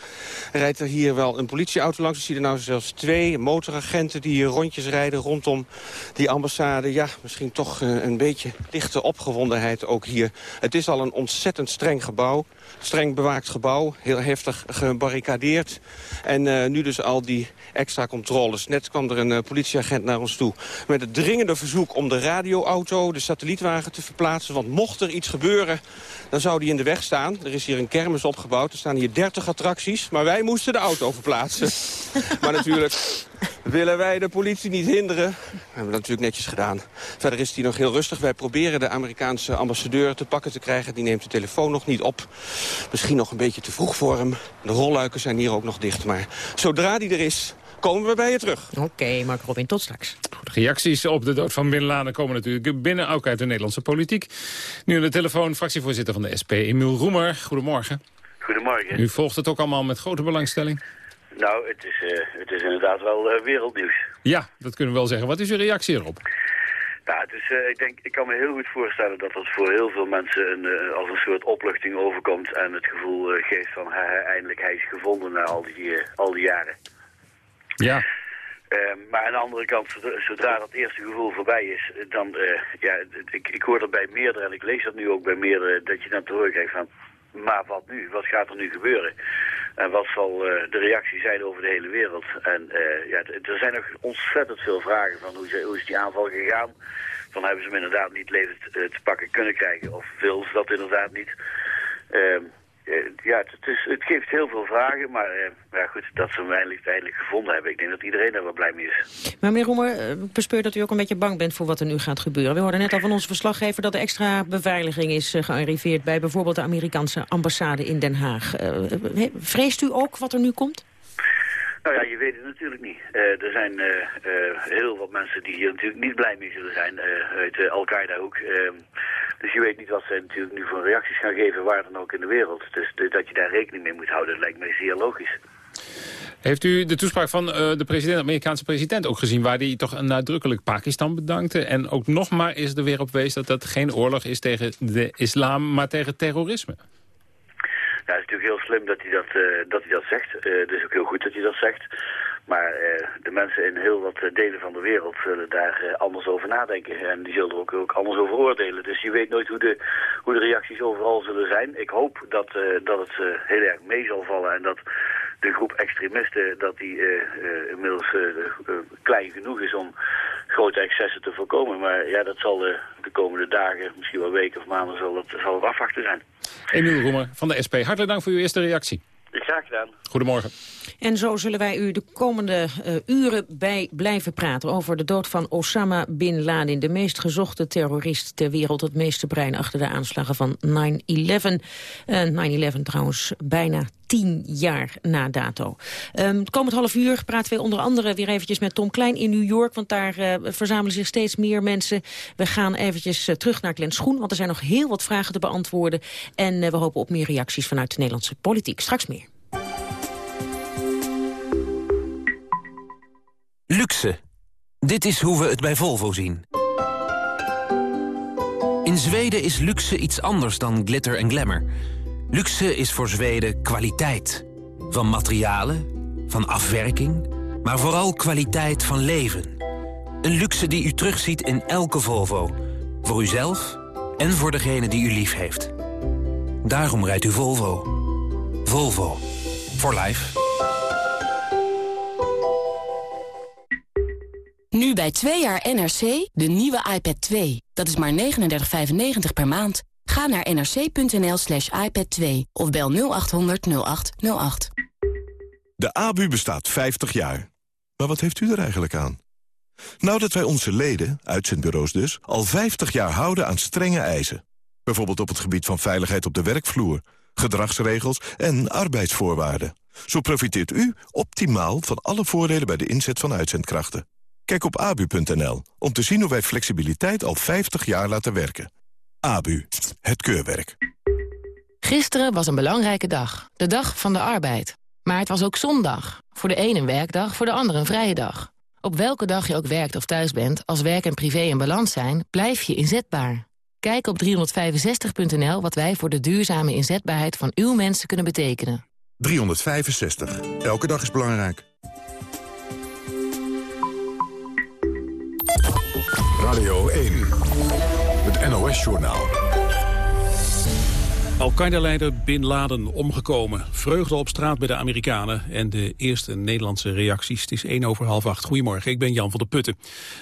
rijdt er hier wel een politieauto langs. Ik zie er nou zelfs twee motoragenten die hier rondjes rijden rondom die ambassade. Ja, misschien toch uh, een beetje lichte opgewondenheid ook hier. Het is al een ontzettend streng gebouw. Streng bewaakt gebouw, heel heftig gebarricadeerd. En uh, nu dus al die extra controles. Net kwam er een uh, politieagent naar ons toe met het dringende verzoek om de radioauto, de satellietwagen te verplaatsen. Want mocht er iets gebeuren, dan zou die in de weg staan. Er is hier een kermis opgebouwd, er staan hier 30 attracties. Maar wij moesten de auto verplaatsen. maar natuurlijk willen wij de politie niet hinderen. We hebben dat natuurlijk netjes gedaan. Verder is hij nog heel rustig. Wij proberen de Amerikaanse ambassadeur te pakken te krijgen. Die neemt de telefoon nog niet op. Misschien nog een beetje te vroeg voor hem. De rolluiken zijn hier ook nog dicht. Maar zodra die er is, komen we bij je terug. Oké, okay, Mark Robin, tot straks. Goed, reacties op de dood van Bin Laden komen natuurlijk binnen, ook uit de Nederlandse politiek. Nu aan de telefoon, fractievoorzitter van de SP, Emiel Roemer. Goedemorgen. Goedemorgen. U volgt het ook allemaal met grote belangstelling? Nou, het is, uh, het is inderdaad wel uh, wereldnieuws. Ja, dat kunnen we wel zeggen. Wat is uw reactie erop? Nou, het is, uh, ik, denk, ik kan me heel goed voorstellen dat dat voor heel veel mensen een, als een soort opluchting overkomt... en het gevoel geeft van eindelijk hij is gevonden na al die, al die jaren. Ja. Uh, maar aan de andere kant, zodra dat eerste gevoel voorbij is, dan, uh, ja, ik, ik hoor dat bij meerdere, en ik lees dat nu ook bij meerdere, dat je dan te horen krijgt van, maar wat nu? Wat gaat er nu gebeuren? En wat zal uh, de reactie zijn over de hele wereld? En ja, er zijn nog ontzettend veel vragen van hoe, hoe is die aanval gegaan? Van hebben ze hem inderdaad niet leven te, te pakken kunnen krijgen? Of wil ze dat inderdaad niet? Ehm, ja, het, is, het, geeft heel veel vragen, maar ja, goed, dat ze hem eindelijk, eindelijk gevonden hebben. Ik denk dat iedereen er wel blij mee is. Maar meneer Roemer, ik bespeur dat u ook een beetje bang bent voor wat er nu gaat gebeuren. We hoorden net al van onze verslaggever dat er extra beveiliging is gearriveerd... bij bijvoorbeeld de Amerikaanse ambassade in Den Haag. Vreest u ook wat er nu komt? Nou ja, je weet het natuurlijk niet. Uh, er zijn uh, uh, heel wat mensen die hier natuurlijk niet blij mee zullen zijn uit Al-Qaeda ook. Ehm, dus je weet niet wat ze natuurlijk nu voor reacties gaan geven waar dan ook in de wereld. Dus dat je daar rekening mee moet houden, lijkt mij zeer logisch. Heeft u de toespraak van de president, de Amerikaanse president ook gezien... waar hij toch nadrukkelijk Pakistan bedankte... en ook nog maar is er weer op wees dat dat geen oorlog is tegen de islam... maar tegen terrorisme? Ja, het is natuurlijk heel slim dat hij dat, uh, dat, hij dat zegt. Uh, het is ook heel goed dat hij dat zegt. Maar uh, de mensen in heel wat delen van de wereld zullen daar anders over nadenken. En die zullen er ook, ook anders over oordelen. Dus je weet nooit hoe de, hoe de reacties overal zullen zijn. Ik hoop dat, dat het heel erg mee zal vallen en dat de groep extremisten dat die inmiddels klein genoeg is om grote excessen te voorkomen. Maar ja, dat zal de komende dagen, misschien wel weken of maanden, zal het, zal afwachten zijn. Emiel Roemer van de SP, hartelijk dank voor uw eerste reactie. Graag gedaan. Goedemorgen. En zo zullen wij u de komende uh, uren bij blijven praten... over de dood van Osama Bin Laden, de meest gezochte terrorist ter wereld... het meeste brein achter de aanslagen van 9-11. Uh, 9-11 trouwens bijna tien jaar na dato. Um, het komend half uur praten we onder andere weer eventjes met Tom Klein in New York... want daar uh, verzamelen zich steeds meer mensen. We gaan eventjes uh, terug naar Glenn Schoen... want er zijn nog heel wat vragen te beantwoorden. En we hopen op meer reacties vanuit de Nederlandse politiek. Straks meer. Luxe. Dit is hoe we het bij Volvo zien. In Zweden is luxe iets anders dan glitter en glamour. Luxe is voor Zweden kwaliteit. Van materialen, van afwerking, maar vooral kwaliteit van leven. Een luxe die u terugziet in elke Volvo. Voor uzelf en voor degene die u lief heeft. Daarom rijdt u Volvo. Volvo. For life. Nu bij 2 jaar NRC de nieuwe iPad 2. Dat is maar 39,95 per maand. Ga naar nrc.nl slash iPad 2 of bel 0800 0808. De ABU bestaat 50 jaar. Maar wat heeft u er eigenlijk aan? Nou dat wij onze leden, uitzendbureaus dus, al 50 jaar houden aan strenge eisen. Bijvoorbeeld op het gebied van veiligheid op de werkvloer, gedragsregels en arbeidsvoorwaarden. Zo profiteert u optimaal van alle voordelen bij de inzet van uitzendkrachten. Kijk op abu.nl om te zien hoe wij flexibiliteit al 50 jaar laten werken. ABU, het keurwerk. Gisteren was een belangrijke dag, de dag van de arbeid. Maar het was ook zondag. Voor de een een werkdag, voor de ander een vrije dag. Op welke dag je ook werkt of thuis bent, als werk en privé in balans zijn, blijf je inzetbaar. Kijk op 365.nl wat wij voor de duurzame inzetbaarheid van uw mensen kunnen betekenen. 365. Elke dag is belangrijk. Radio 1. Het NOS-journaal. Al-Qaeda-leider Bin Laden omgekomen. Vreugde op straat bij de Amerikanen en de eerste Nederlandse reacties. Het is 1 over half acht. Goedemorgen, ik ben Jan van der Putten.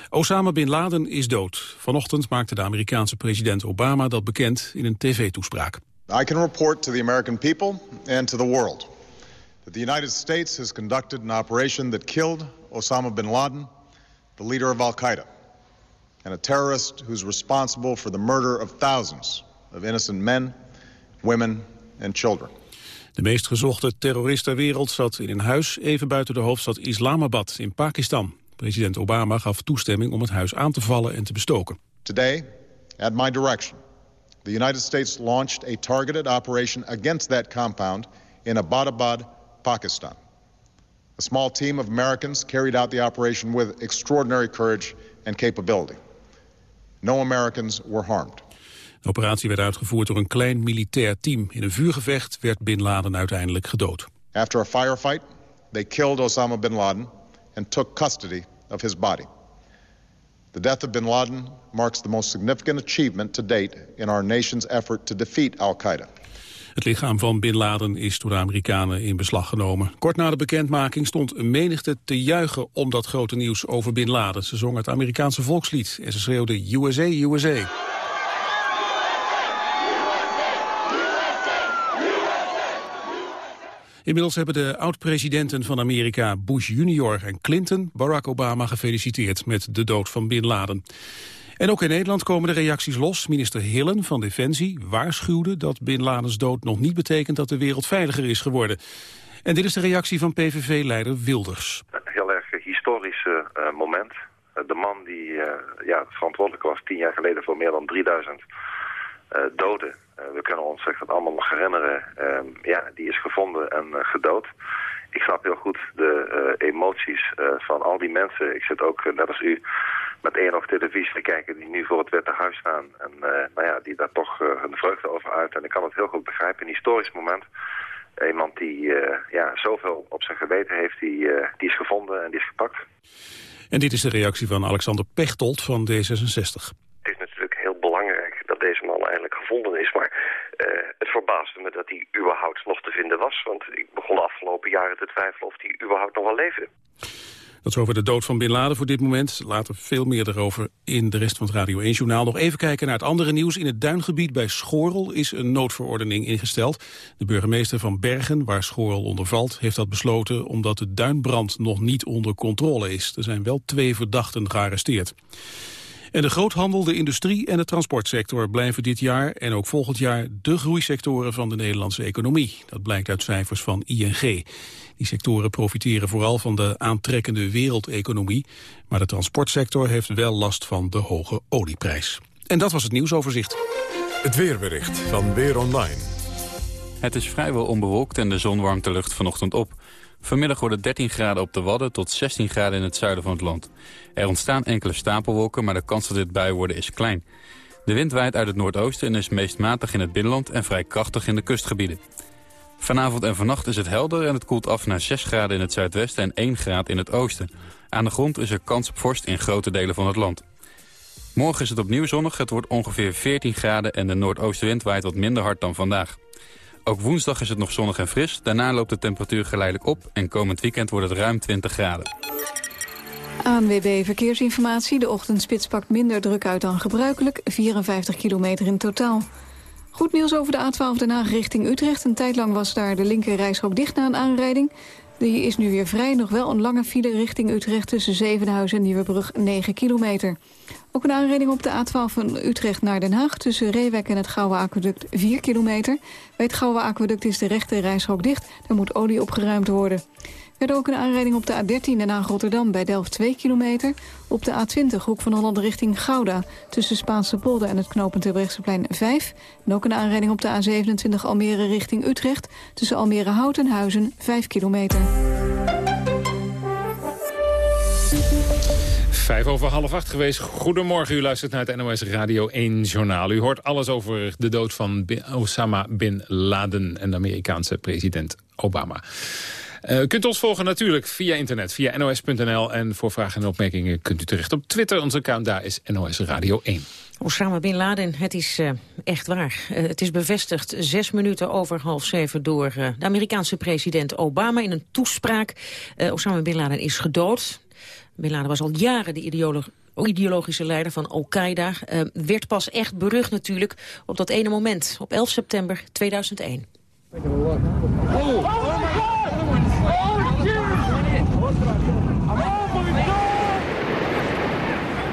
Osama Bin Laden is dood. Vanochtend maakte de Amerikaanse president Obama dat bekend in een tv-toespraak. I can report to the American people and to the world that the United States has conducted an operation that killed Osama Bin Laden, the leader of Al-Qaeda and a terrorist who's responsible for the murder of thousands of innocent men, women and children. De meest gezochte terrorist ter wereld zat in een huis even buiten de hoofdstad Islamabad in Pakistan. President Obama gaf toestemming om het huis aan te vallen en te bestoken. Today, at my direction, the United States launched a targeted operation against that compound in Abbottabad, Pakistan. A small team of Americans carried out the operation with extraordinary courage and capability. No Americans were harmed. De operatie werd uitgevoerd door een klein militair team. In een vuurgevecht werd Bin Laden uiteindelijk gedood. After a firefight, they killed Osama bin Laden and took custody of his body. The death of bin Laden marks the most significant achievement to date in our nation's effort to defeat Al-Qaeda. Het lichaam van Bin Laden is door de Amerikanen in beslag genomen. Kort na de bekendmaking stond een menigte te juichen om dat grote nieuws over Bin Laden. Ze zong het Amerikaanse volkslied en ze schreeuwde USA, USA. Inmiddels hebben de oud-presidenten van Amerika Bush junior en Clinton Barack Obama gefeliciteerd met de dood van Bin Laden. En ook in Nederland komen de reacties los. Minister Hillen van Defensie waarschuwde dat Bin Ladens dood nog niet betekent dat de wereld veiliger is geworden. En dit is de reactie van PVV-leider Wilders. Een heel erg historisch uh, moment. de man die uh, ja, verantwoordelijk was tien jaar geleden voor meer dan 3000 uh, doden. we kunnen ons zich dat allemaal nog herinneren. Ehm, ja, die is gevonden en gedood. Ik snap heel goed de emoties van al die mensen. Ik zit ook, net als u, met één oog televisie te kijken die nu voor het Witte Huis staan. En nou ja, die daar toch uh, hun vreugde over uit. En ik kan het heel goed begrijpen. Een historisch moment. Iemand die ja, zoveel op zijn geweten heeft, die, die is gevonden en die is gepakt. En dit is de reactie van Alexander Pechtold van D66. Het is natuurlijk heel belangrijk dat deze man eindelijk gevonden is. Maar het verbaasde me dat hij überhaupt nog te vinden was. Want ik begon de afgelopen jaren te twijfelen of hij überhaupt nog wel leefde. Dat is over de dood van Bin Laden voor dit moment. Later veel meer erover in de rest van het Radio 1-journaal. Nog even kijken naar het andere nieuws. In het duingebied bij Schorel is een noodverordening ingesteld. De burgemeester van Bergen, waar Schorel onder valt... heeft dat besloten omdat de duinbrand nog niet onder controle is. Er zijn wel twee verdachten gearresteerd. En de groothandel, de industrie en de transportsector blijven dit jaar en ook volgend jaar de groeisectoren van de Nederlandse economie. Dat blijkt uit cijfers van ING. Die sectoren profiteren vooral van de aantrekkende wereldeconomie, maar de transportsector heeft wel last van de hoge olieprijs. En dat was het nieuwsoverzicht. Het weerbericht van Weer Online. Het is vrijwel onbewolkt en de zon warmt de lucht vanochtend op. Vanmiddag worden 13 graden op de Wadden tot 16 graden in het zuiden van het land. Er ontstaan enkele stapelwolken, maar de kans dat dit bui worden is klein. De wind waait uit het noordoosten en is meest matig in het binnenland en vrij krachtig in de kustgebieden. Vanavond en vannacht is het helder en het koelt af naar 6 graden in het zuidwesten en 1 graad in het oosten. Aan de grond is er kans op vorst in grote delen van het land. Morgen is het opnieuw zonnig, het wordt ongeveer 14 graden en de noordoostenwind waait wat minder hard dan vandaag. Ook woensdag is het nog zonnig en fris. Daarna loopt de temperatuur geleidelijk op en komend weekend wordt het ruim 20 graden. ANWB Verkeersinformatie. De ochtendspits pakt minder druk uit dan gebruikelijk. 54 kilometer in totaal. Goed nieuws over de A12 Den Haag richting Utrecht. Een tijd lang was daar de linker rijstrook dicht na een aanrijding. Die is nu weer vrij. Nog wel een lange file richting Utrecht tussen Zevenhuizen en Nieuwebrug 9 kilometer. Ook een aanrijding op de A12 van Utrecht naar Den Haag... tussen Reewek en het Gouwe Aqueduct 4 kilometer. Bij het Gouwe Aqueduct is de rechte reishok dicht. Er moet olie opgeruimd worden. Er ook een aanrijding op de A13 Den Haag-Rotterdam bij Delft 2 kilometer. Op de A20 Hoek van Holland richting Gouda. Tussen Spaanse polder en het knooppunt Terbrechtseplein 5. En ook een aanrijding op de A27 Almere richting Utrecht. Tussen Almere Hout en Huizen 5 kilometer. Vijf over half acht geweest. Goedemorgen, u luistert naar het NOS Radio 1 Journaal. U hoort alles over de dood van Osama Bin Laden en de Amerikaanse president Obama. Uh, u kunt ons volgen natuurlijk via internet, via nos.nl. En voor vragen en opmerkingen kunt u terecht op Twitter. Onze account daar is NOS Radio 1. Osama Bin Laden, het is uh, echt waar. Uh, het is bevestigd zes minuten over half zeven door de Amerikaanse president Obama in een toespraak. Osama Bin Laden is gedood. Bin Laden was al jaren de ideologische leider van Al-Qaeda, uh, werd pas echt berucht natuurlijk op dat ene moment, op 11 september 2001.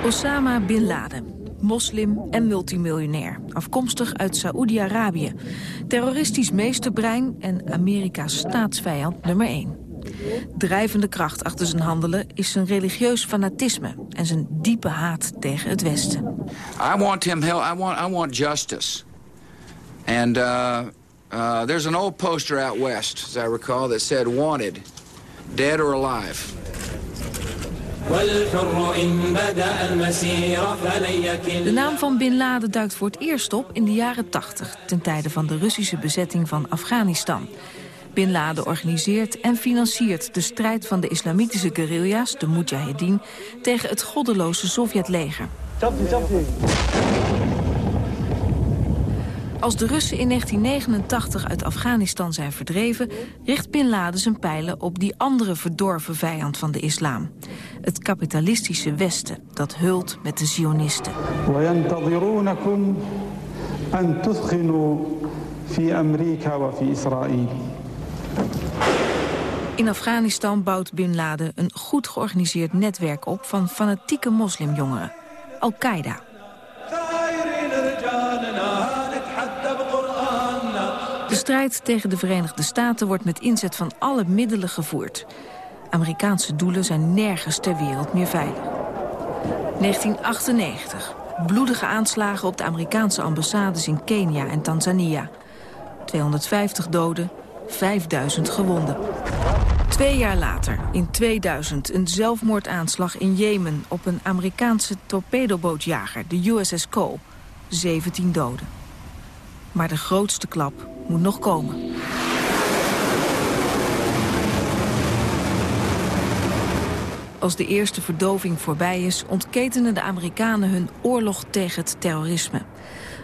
Osama Bin Laden, moslim en multimiljonair. Afkomstig uit Saoedi-Arabië. Terroristisch meesterbrein en Amerika's staatsvijand nummer 1. Drijvende kracht achter zijn handelen is zijn religieus fanatisme... en zijn diepe haat tegen het Westen. I want him hell. I want, I want justice. And uh, uh, there's an old poster out west, as I recall, that said wanted, dead or alive. De naam van Bin Laden duikt voor het eerst op in de jaren 80... ten tijde van de Russische bezetting van Afghanistan. Bin Laden organiseert en financiert de strijd van de islamitische guerrilla's, de Mujahedin, tegen het goddeloze Sovjetleger. Als de Russen in 1989 uit Afghanistan zijn verdreven... richt Bin Laden zijn pijlen op die andere verdorven vijand van de islam. Het kapitalistische Westen, dat hult met de Zionisten. In Afghanistan bouwt Bin Laden een goed georganiseerd netwerk op... van fanatieke moslimjongeren, Al-Qaeda. De strijd tegen de Verenigde Staten wordt met inzet van alle middelen gevoerd. Amerikaanse doelen zijn nergens ter wereld meer veilig. 1998. Bloedige aanslagen op de Amerikaanse ambassades in Kenia en Tanzania. 250 doden, 5000 gewonden. Twee jaar later, in 2000, een zelfmoordaanslag in Jemen... op een Amerikaanse torpedobootjager, de USS Cole. 17 doden. Maar de grootste klap moet nog komen. Als de eerste verdoving voorbij is, ontketenen de Amerikanen hun oorlog tegen het terrorisme.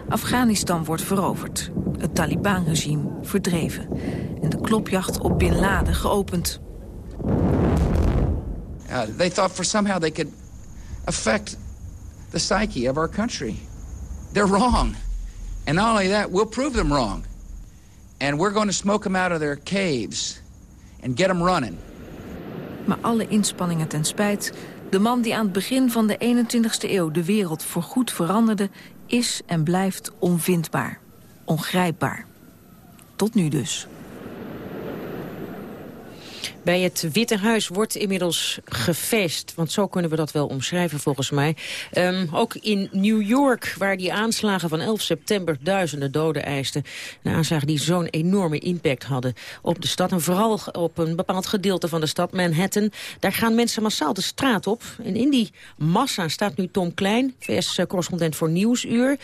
Afghanistan wordt veroverd, het Taliban-regime verdreven en de klopjacht op Bin Laden geopend. Uh, they thought for somehow they could affect the psyche of our country. They're wrong. And not only that, we'll prove them wrong. And we're going to smoke them out of their caves and get them running. Maar alle inspanningen ten spijt, de man die aan het begin van de 21ste eeuw de wereld voorgoed veranderde, is en blijft onvindbaar, ongrijpbaar. Tot nu dus. Bij het Witte Huis wordt inmiddels gefeest. Want zo kunnen we dat wel omschrijven volgens mij. Um, ook in New York, waar die aanslagen van 11 september duizenden doden eisten. De aanslagen die zo'n enorme impact hadden op de stad. En vooral op een bepaald gedeelte van de stad, Manhattan. Daar gaan mensen massaal de straat op. En in die massa staat nu Tom Klein, VS-correspondent voor Nieuwsuur.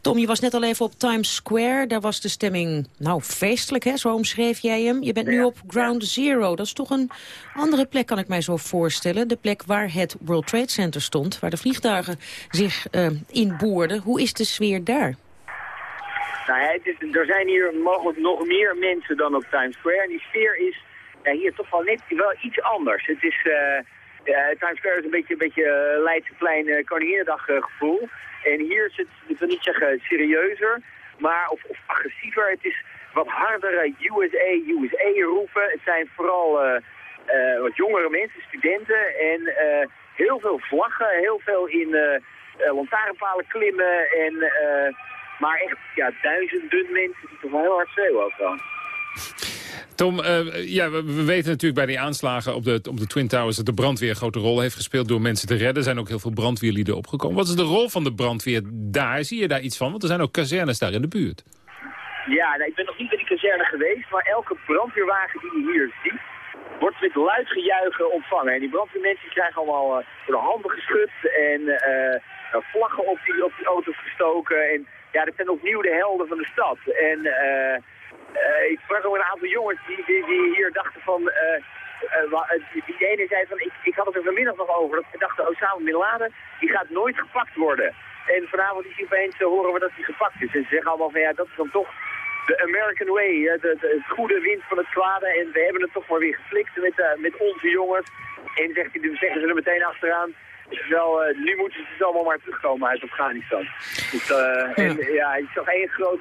Tom, je was net al even op Times Square. Daar was de stemming, nou, feestelijk, hè? Zo omschreef jij hem. Je bent nu op Ground Zero. Dat is toch een andere plek, kan ik mij zo voorstellen. De plek waar het World Trade Center stond. Waar de vliegtuigen zich uh, inboorden. Hoe is de sfeer daar? Nou ja, er zijn hier mogelijk nog meer mensen dan op Times Square. En die sfeer is ja, hier toch wel net wel iets anders. Het is... Uh, Times Square is een beetje een beetje uh, Leidseplein uh, gevoel. En hier is het, ik wil niet zeggen serieuzer, maar of agressiever. Het is wat harder USA, USA roepen. Het zijn vooral uh, uh, wat jongere mensen, studenten en heel veel vlaggen, heel veel in lantaarnpalen klimmen en... maar echt, ja, duizenden mensen die toch wel heel hard schreeuwen ook. Tom, ja, we, we, weten natuurlijk bij die aanslagen op de, op de Twin Towers... dat de brandweer een grote rol heeft gespeeld door mensen te redden. Er zijn ook heel veel brandweerlieden opgekomen. Wat is de rol van de brandweer daar? Zie je daar iets van? Want er zijn ook kazernes daar in de buurt. Ja, nou, ik ben nog niet bij die kazerne geweest... maar elke brandweerwagen die je hier ziet... wordt met luid gejuichen ontvangen. En die brandweermensen krijgen allemaal uh, de handen geschud... en uh, vlaggen op die, op die auto's gestoken. En ja, dat zijn opnieuw de helden van de stad. En... Ik sprak ook een aantal jongens die, die, die hier dachten van... Die ene zei van, ik, ik had het er vanmiddag nog over, dat ze dachten Osama Bin Laden, die gaat nooit gepakt worden. En vanavond is hij opeens, horen we dat hij gepakt is. En ze zeggen allemaal van, ja, dat is dan toch de American way, de, de, het goede wind van het kwade. En we hebben het toch maar weer geflikt met, met onze jongens. En zegt hij, zeggen ze er meteen achteraan, wel, nu moeten ze dus allemaal maar terugkomen uit Afghanistan. Dus, ja. En ja, het is toch één groot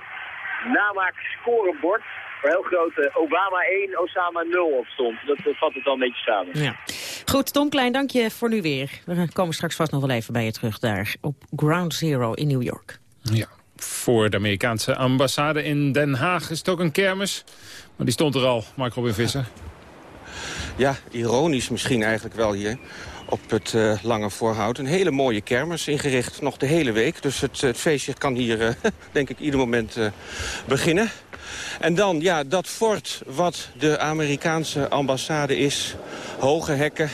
namaak scorebord. Waar heel groot uh, Obama 1, Osama 0 op stond. Dat uh, vat het dan een beetje samen. Ja. Goed, Tom Klein, dank je voor nu weer. We komen straks vast nog wel even bij je terug daar op Ground Zero in New York. Ja, voor de Amerikaanse ambassade in Den Haag is het ook een kermis. Maar die stond er al, Mark Robin Visser. Ja, ironisch misschien eigenlijk wel hier op het uh, Lange Voorhout. Een hele mooie kermis ingericht, nog de hele week. Dus het, het feestje kan hier, uh, denk ik, ieder moment uh, beginnen. En dan, ja, dat fort wat de Amerikaanse ambassade is. Hoge hekken,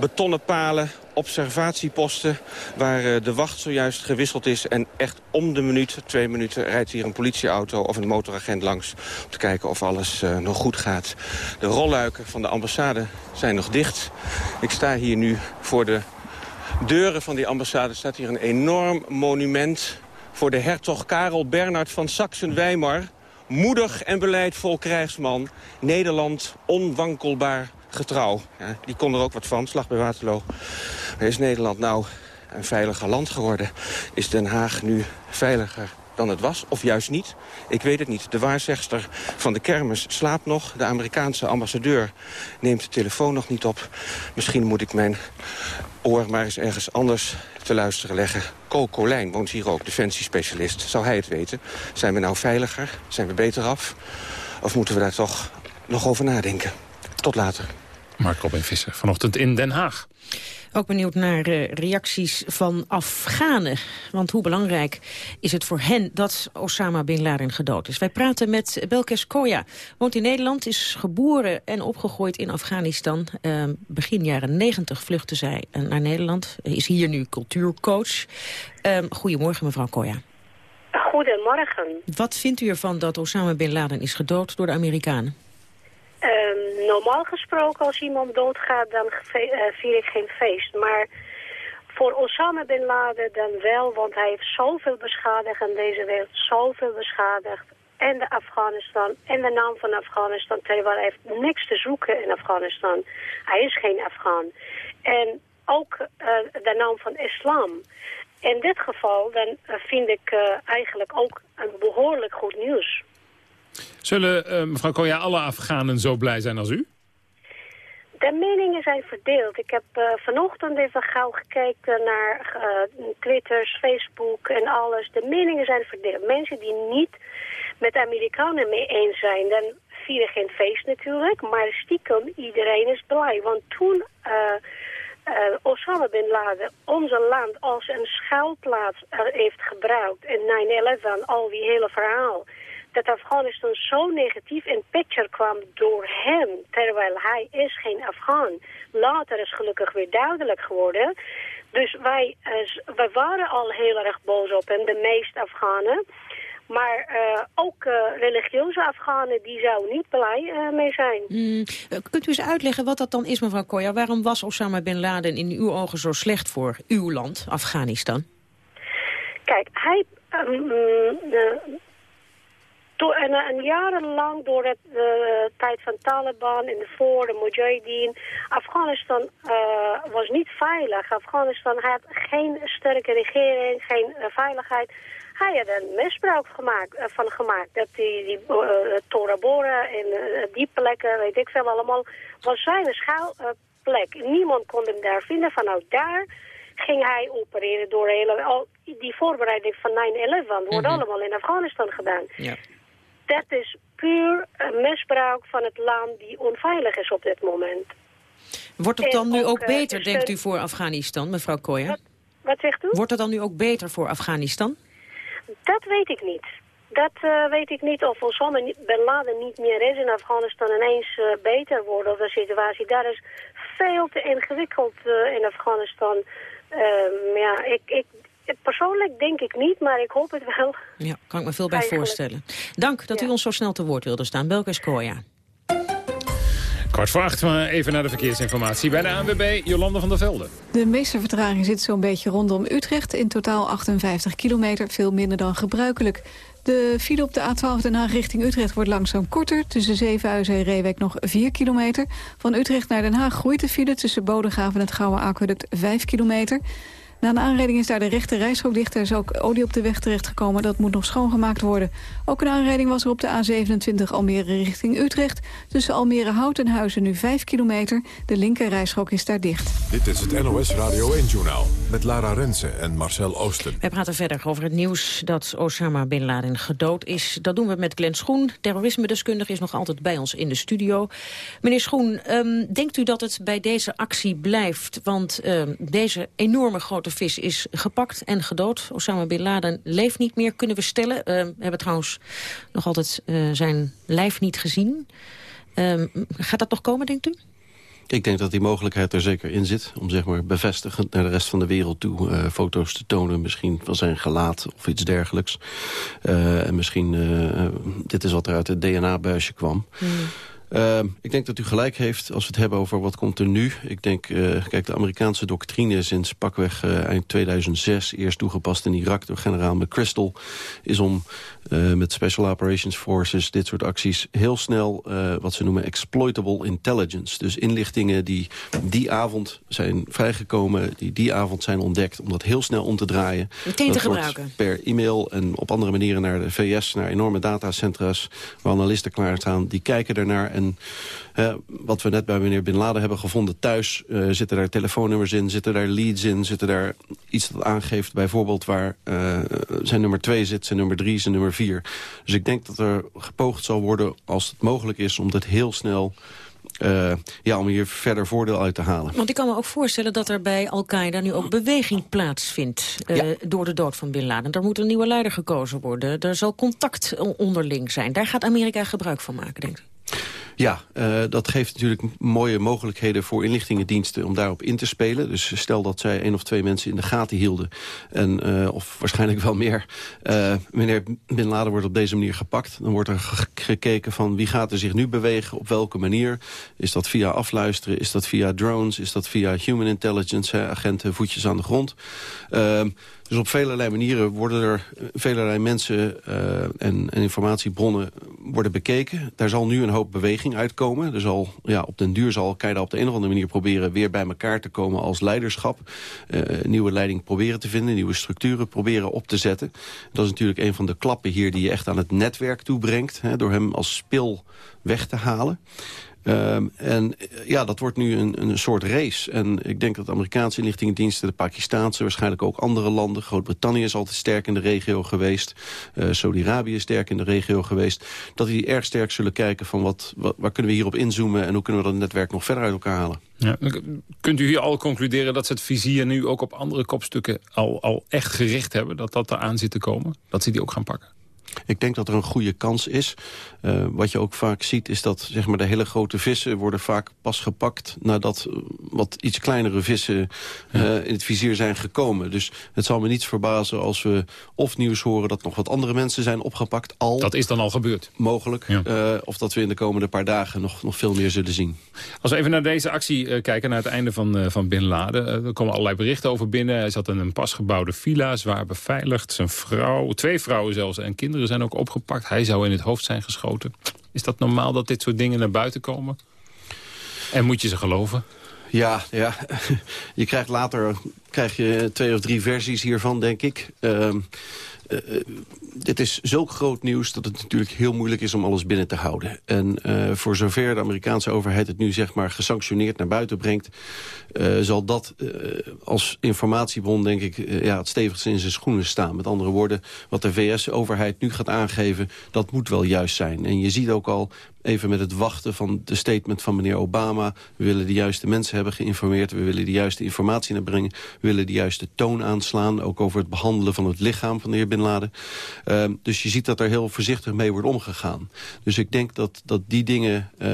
betonnen palen, observatieposten... waar uh, de wacht zojuist gewisseld is. En echt om de minuut, twee minuten, rijdt hier een politieauto of een motoragent langs... om te kijken of alles uh, nog goed gaat. De rolluiken van de ambassade zijn nog dicht. Ik sta hier nu voor de deuren van die ambassade. staat hier een enorm monument voor de hertog Karel Bernhard van Saxen-Weimar... Moedig en beleidvol krijgsman. Nederland onwankelbaar getrouw. Die kon er ook wat van, slag bij Waterloo. Maar is Nederland nou een veiliger land geworden? Is Den Haag nu veiliger dan het was, of juist niet? Ik weet het niet. De waarzegster van de kermis slaapt nog. De Amerikaanse ambassadeur neemt de telefoon nog niet op. Misschien moet ik mijn oor maar eens ergens anders te luisteren leggen. Ko Colijn woont hier ook, defensiespecialist. Zou hij het weten? Zijn we nou veiliger? Zijn we beter af? Of moeten we daar toch nog over nadenken? Tot later. Mark Robin Visser, vanochtend in Den Haag. Ook benieuwd naar uh, reacties van Afghanen. Want hoe belangrijk is het voor hen dat Osama Bin Laden gedood is? Wij praten met Belkes Koya. Woont in Nederland, is geboren en opgegroeid in Afghanistan. Uh, begin jaren 90 vluchtte zij naar Nederland. Is hier nu cultuurcoach. Uh, goedemorgen mevrouw Koya. Goedemorgen. Wat vindt u ervan dat Osama Bin Laden is gedood door de Amerikanen? Um, normaal gesproken, als iemand doodgaat, dan uh, vier ik geen feest. Maar voor Osama Bin Laden dan wel, want hij heeft zoveel beschadigd en deze wereld zoveel beschadigd. En de Afghanistan en de naam van Afghanistan, terwijl hij heeft niks te zoeken in Afghanistan. Hij is geen Afghaan. En ook de naam van islam. In dit geval dan vind ik eigenlijk ook een behoorlijk goed nieuws. Zullen, mevrouw Koya, alle Afghanen zo blij zijn als u? De meningen zijn verdeeld. Ik heb uh, vanochtend even gauw gekeken naar uh, Twitters, Facebook en alles. De meningen zijn verdeeld. Mensen die niet met de Amerikanen mee eens zijn, dan vieren geen feest natuurlijk. Maar stiekem, iedereen is blij. Want toen uh, Osama Bin Laden onze land als een schuilplaats heeft gebruikt... in 9-11, al die hele verhaal dat Afghanistan zo negatief in picture kwam door hem, terwijl hij is geen Afghaan. Later is gelukkig weer duidelijk geworden. Dus wij, uh, wij waren al heel erg boos op hem, de meeste Afghanen. Maar uh, ook uh, religieuze Afghanen, die zouden niet blij uh, mee zijn. Mm. kunt u eens uitleggen wat dat dan is, mevrouw Koya? Waarom was Osama Bin Laden in uw ogen zo slecht voor uw land, Afghanistan? Kijk, hij... Um, door, en, en, jarenlang door de uh, tijd van Taliban en de voor de Mujahideen, Afghanistan uh, was niet veilig. Afghanistan had geen sterke regering, geen uh, veiligheid. Hij had er misbruik gemaakt, van gemaakt. Dat die, die Tora Bora en die plekken, weet ik veel allemaal, was zijn schaalplek. Niemand kon hem daar vinden. Vanuit daar ging hij opereren door hele, al die voorbereiding van 9-11. wordt mm -hmm. allemaal in Afghanistan gedaan. Ja dat is puur een misbruik van het land die onveilig is op dit moment. Wordt het dan nu ook, eh, beter, denkt u, voor Afghanistan, mevrouw Koya? Wat, wat, zegt u? Wordt het dan nu ook beter voor Afghanistan? Dat weet ik niet. Dat uh, weet ik niet of Osama Bin Laden niet meer is in Afghanistan ineens uh, beter wordt. Of de situatie daar is veel te ingewikkeld uh, in Afghanistan. Ehm, ja, ik, ik, Persoonlijk denk ik niet, maar ik hoop het wel. Ja, kan ik me veel bij voorstellen. Dank dat u ons zo snel te woord wilde staan. Belkes Koya. Kwart voor acht, even naar de verkeersinformatie. Bij de ANWB, Jolande van der Velde. De meeste vertraging zit zo'n beetje rondom Utrecht. In totaal 58 kilometer, veel minder dan gebruikelijk. De file op de A12 Den Haag richting Utrecht wordt langzaam korter. Tussen Zevenhuizen en Reewek nog 4 kilometer. Van Utrecht naar Den Haag groeit de file tussen Bodegraven en het Gouwe Aqueduct 5 kilometer. Na een aanrijding is daar de rechte rijstrook dicht. Er is ook olie op de weg terechtgekomen. Dat moet nog schoongemaakt worden. Ook een aanrijding was er op de A27 Almere richting Utrecht. Tussen Almere Hout en Huizen nu 5 kilometer. De linker rijstrook is daar dicht. Dit is het NOS Radio 1-journaal met Lara Rensen en Marcel Oosten. We praten verder over het nieuws dat Osama Bin Laden gedood is. Dat doen we met Glenn Schoen. Terrorisme-deskundige is nog altijd bij ons in de studio. Meneer Schoen, um, denkt u dat het bij deze actie blijft? Want um, deze enorme grote vis is gepakt en gedood. Osama Bin Laden leeft niet meer, kunnen we stellen. Uh, we hebben trouwens nog altijd uh, zijn lijf niet gezien. Uh, gaat dat toch komen, denkt u? Ik denk dat die mogelijkheid er zeker in zit. Om zeg maar bevestigend naar de rest van de wereld toe uh, foto's te tonen. Misschien van zijn gelaat of iets dergelijks. Uh, en misschien, uh, dit is wat er uit het DNA-buisje kwam. Hmm. Uh, ik denk dat u gelijk heeft als we het hebben over wat komt er nu. Ik denk, uh, kijk, de Amerikaanse doctrine sinds pakweg uh, eind 2006... eerst toegepast in Irak door generaal McChrystal... is om uh, met Special Operations Forces, dit soort acties... heel snel uh, wat ze noemen exploitable intelligence. Dus inlichtingen die die avond zijn vrijgekomen... die die avond zijn ontdekt, om dat heel snel om te draaien. Meteen te gebruiken. Per e-mail en op andere manieren naar de VS... naar enorme datacentra's waar analisten klaarstaan. Die kijken daarnaar en wat we net bij meneer Bin Laden hebben gevonden thuis... Uh, zitten daar telefoonnummers in, zitten daar leads in... zitten daar iets dat aangeeft bijvoorbeeld waar uh, zijn nummer 2 zit... zijn nummer 3, zijn nummer 4. Dus ik denk dat er gepoogd zal worden als het mogelijk is... om dat heel snel... Uh, ja, om hier verder voordeel uit te halen. Want ik kan me ook voorstellen dat er bij Al-Qaeda nu ook beweging plaatsvindt... Uh, ja. door de dood van Bin Laden. Er moet een nieuwe leider gekozen worden. Er zal contact onderling zijn. Daar gaat Amerika gebruik van maken, denk ik. Ja, uh, dat geeft natuurlijk mooie mogelijkheden voor inlichtingendiensten om daarop in te spelen. Dus stel dat zij één of twee mensen in de gaten hielden, en, uh, of waarschijnlijk wel meer. Uh, meneer Bin Laden wordt op deze manier gepakt. Dan wordt er gekeken van wie gaat er zich nu bewegen, op welke manier. Is dat via afluisteren, is dat via drones, is dat via human intelligence, agenten voetjes aan de grond. Dus op velelei manieren worden er velelei mensen en, en, informatiebronnen worden bekeken. Daar zal nu een hoop beweging uitkomen. Er zal, ja, op den duur zal Al-Qaeda op de een of andere manier proberen weer bij elkaar te komen als leiderschap. nieuwe leiding proberen te vinden, nieuwe structuren proberen op te zetten. Dat is natuurlijk een van de klappen hier die je echt aan het netwerk toebrengt. Hè, door hem als spil weg te halen. Ehm, en ja, dat wordt nu een, een soort race. En ik denk dat de Amerikaanse inlichtingendiensten, de Pakistaanse... waarschijnlijk ook andere landen. Groot-Brittannië is altijd sterk in de regio geweest. Uh, Saudi-Arabië is sterk in de regio geweest. Dat die erg sterk zullen kijken van wat, wat, waar kunnen we hierop inzoomen... en hoe kunnen we dat netwerk nog verder uit elkaar halen. Ja. Kunt u hier al concluderen dat ze het vizier nu ook op andere kopstukken... al, al echt gericht hebben, dat dat eraan zit te komen? Dat ze die ook gaan pakken? Ik denk dat er een goede kans is. Uh, wat je ook vaak ziet is dat zeg maar, de hele grote vissen worden vaak pas gepakt... nadat uh, wat iets kleinere vissen uh, in het vizier zijn gekomen. Dus het zal me niets verbazen als we of nieuws horen... dat nog wat andere mensen zijn opgepakt al. Dat is dan al gebeurd? Mogelijk. Ja. of dat we in de komende paar dagen nog, nog veel meer zullen zien. Als we even naar deze actie kijken, naar het einde van, van Bin Laden... er komen allerlei berichten over binnen. Hij zat in een pasgebouwde villa, zwaar beveiligd. Zijn vrouw, twee vrouwen zelfs en kinderen zijn ook opgepakt. Hij zou in het hoofd zijn geschoten. Is dat normaal dat dit soort dingen naar buiten komen? En moet je ze geloven? Ja, ja. je krijgt later krijg je twee of drie versies hiervan, denk ik. Uh, dit is zulk groot nieuws dat het natuurlijk heel moeilijk is om alles binnen te houden. En uh, voor zover de Amerikaanse overheid het nu zeg maar gesanctioneerd naar buiten brengt... Zal dat als informatiebron denk ik ja, het stevigste in zijn schoenen staan. Met andere woorden, wat de VS-overheid nu gaat aangeven, dat moet wel juist zijn. En je ziet ook al even met het wachten van de statement van meneer Obama. We willen de juiste mensen hebben geïnformeerd. We willen de juiste informatie naar brengen. We willen de juiste toon aanslaan. Ook over het behandelen van het lichaam van de heer Bin Laden. Uh, dus je ziet dat er heel voorzichtig mee wordt omgegaan. Dus ik denk dat, dat die dingen uh,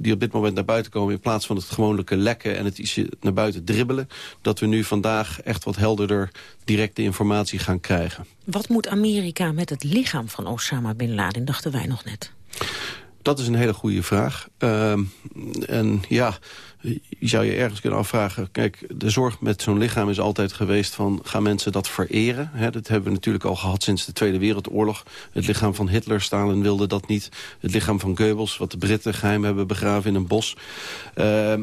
die op dit moment naar buiten komen... in plaats van het gewoonlijke lekken en het ietsje naar buiten dribbelen... dat we nu vandaag echt wat helderder directe informatie gaan krijgen. Wat moet Amerika met het lichaam van Osama Bin Laden, dachten wij nog net? Dat is een hele goede vraag. Uh, en ja, je zou je ergens kunnen afvragen... kijk, de zorg met zo'n lichaam is altijd geweest van... gaan mensen dat vereren? Dat hebben we natuurlijk al gehad sinds de Tweede Wereldoorlog. Het lichaam van Hitler, Stalin wilde dat niet. Het lichaam van Goebbels, wat de Britten geheim hebben begraven in een bos. Uh,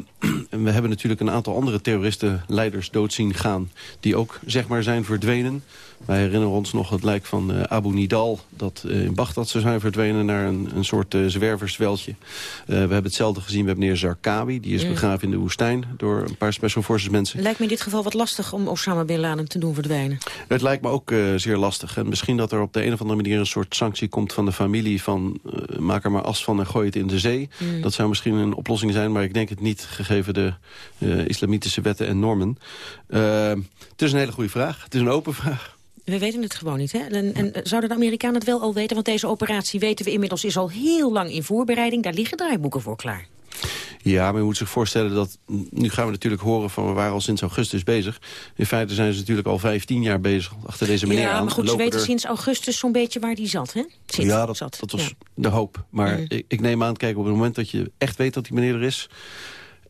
en we hebben natuurlijk een aantal andere terroristen... leiders dood zien gaan, die ook zeg maar zijn verdwenen... Wij herinneren ons nog het lijk van uh, Abu Nidal... dat uh, in Bagdad zou zijn verdwenen naar een, een soort uh, zwerversweltje. we hebben hetzelfde gezien met meneer Zarqawi. Die is begraven in de woestijn door een paar Special Forces mensen. Lijkt me in dit geval wat lastig om Osama Bin Laden te doen verdwijnen. Het lijkt me ook zeer lastig. En misschien dat er op de een of andere manier een soort sanctie komt van de familie... van maak er maar as van en gooi het in de zee. Mm. Dat zou misschien een oplossing zijn, maar ik denk het niet... gegeven de islamitische wetten en normen. het is een hele goede vraag. Het is een open vraag. We weten het gewoon niet. Hè? En, en zouden de Amerikanen het wel al weten? Want deze operatie, weten we inmiddels, is al heel lang in voorbereiding. Daar liggen draaiboeken voor klaar. Ja, maar je moet zich voorstellen dat... Nu gaan we natuurlijk horen van we waren al sinds augustus bezig. In feite zijn ze natuurlijk al 15 jaar bezig achter deze meneer ja, aan. maar goed, ze weten sinds augustus zo'n beetje waar die zat, hè? Zit, ja, dat, zat. dat was ja. de hoop. Maar mm. ik, ik, neem aan, kijk, op het moment dat je echt weet dat die meneer er is...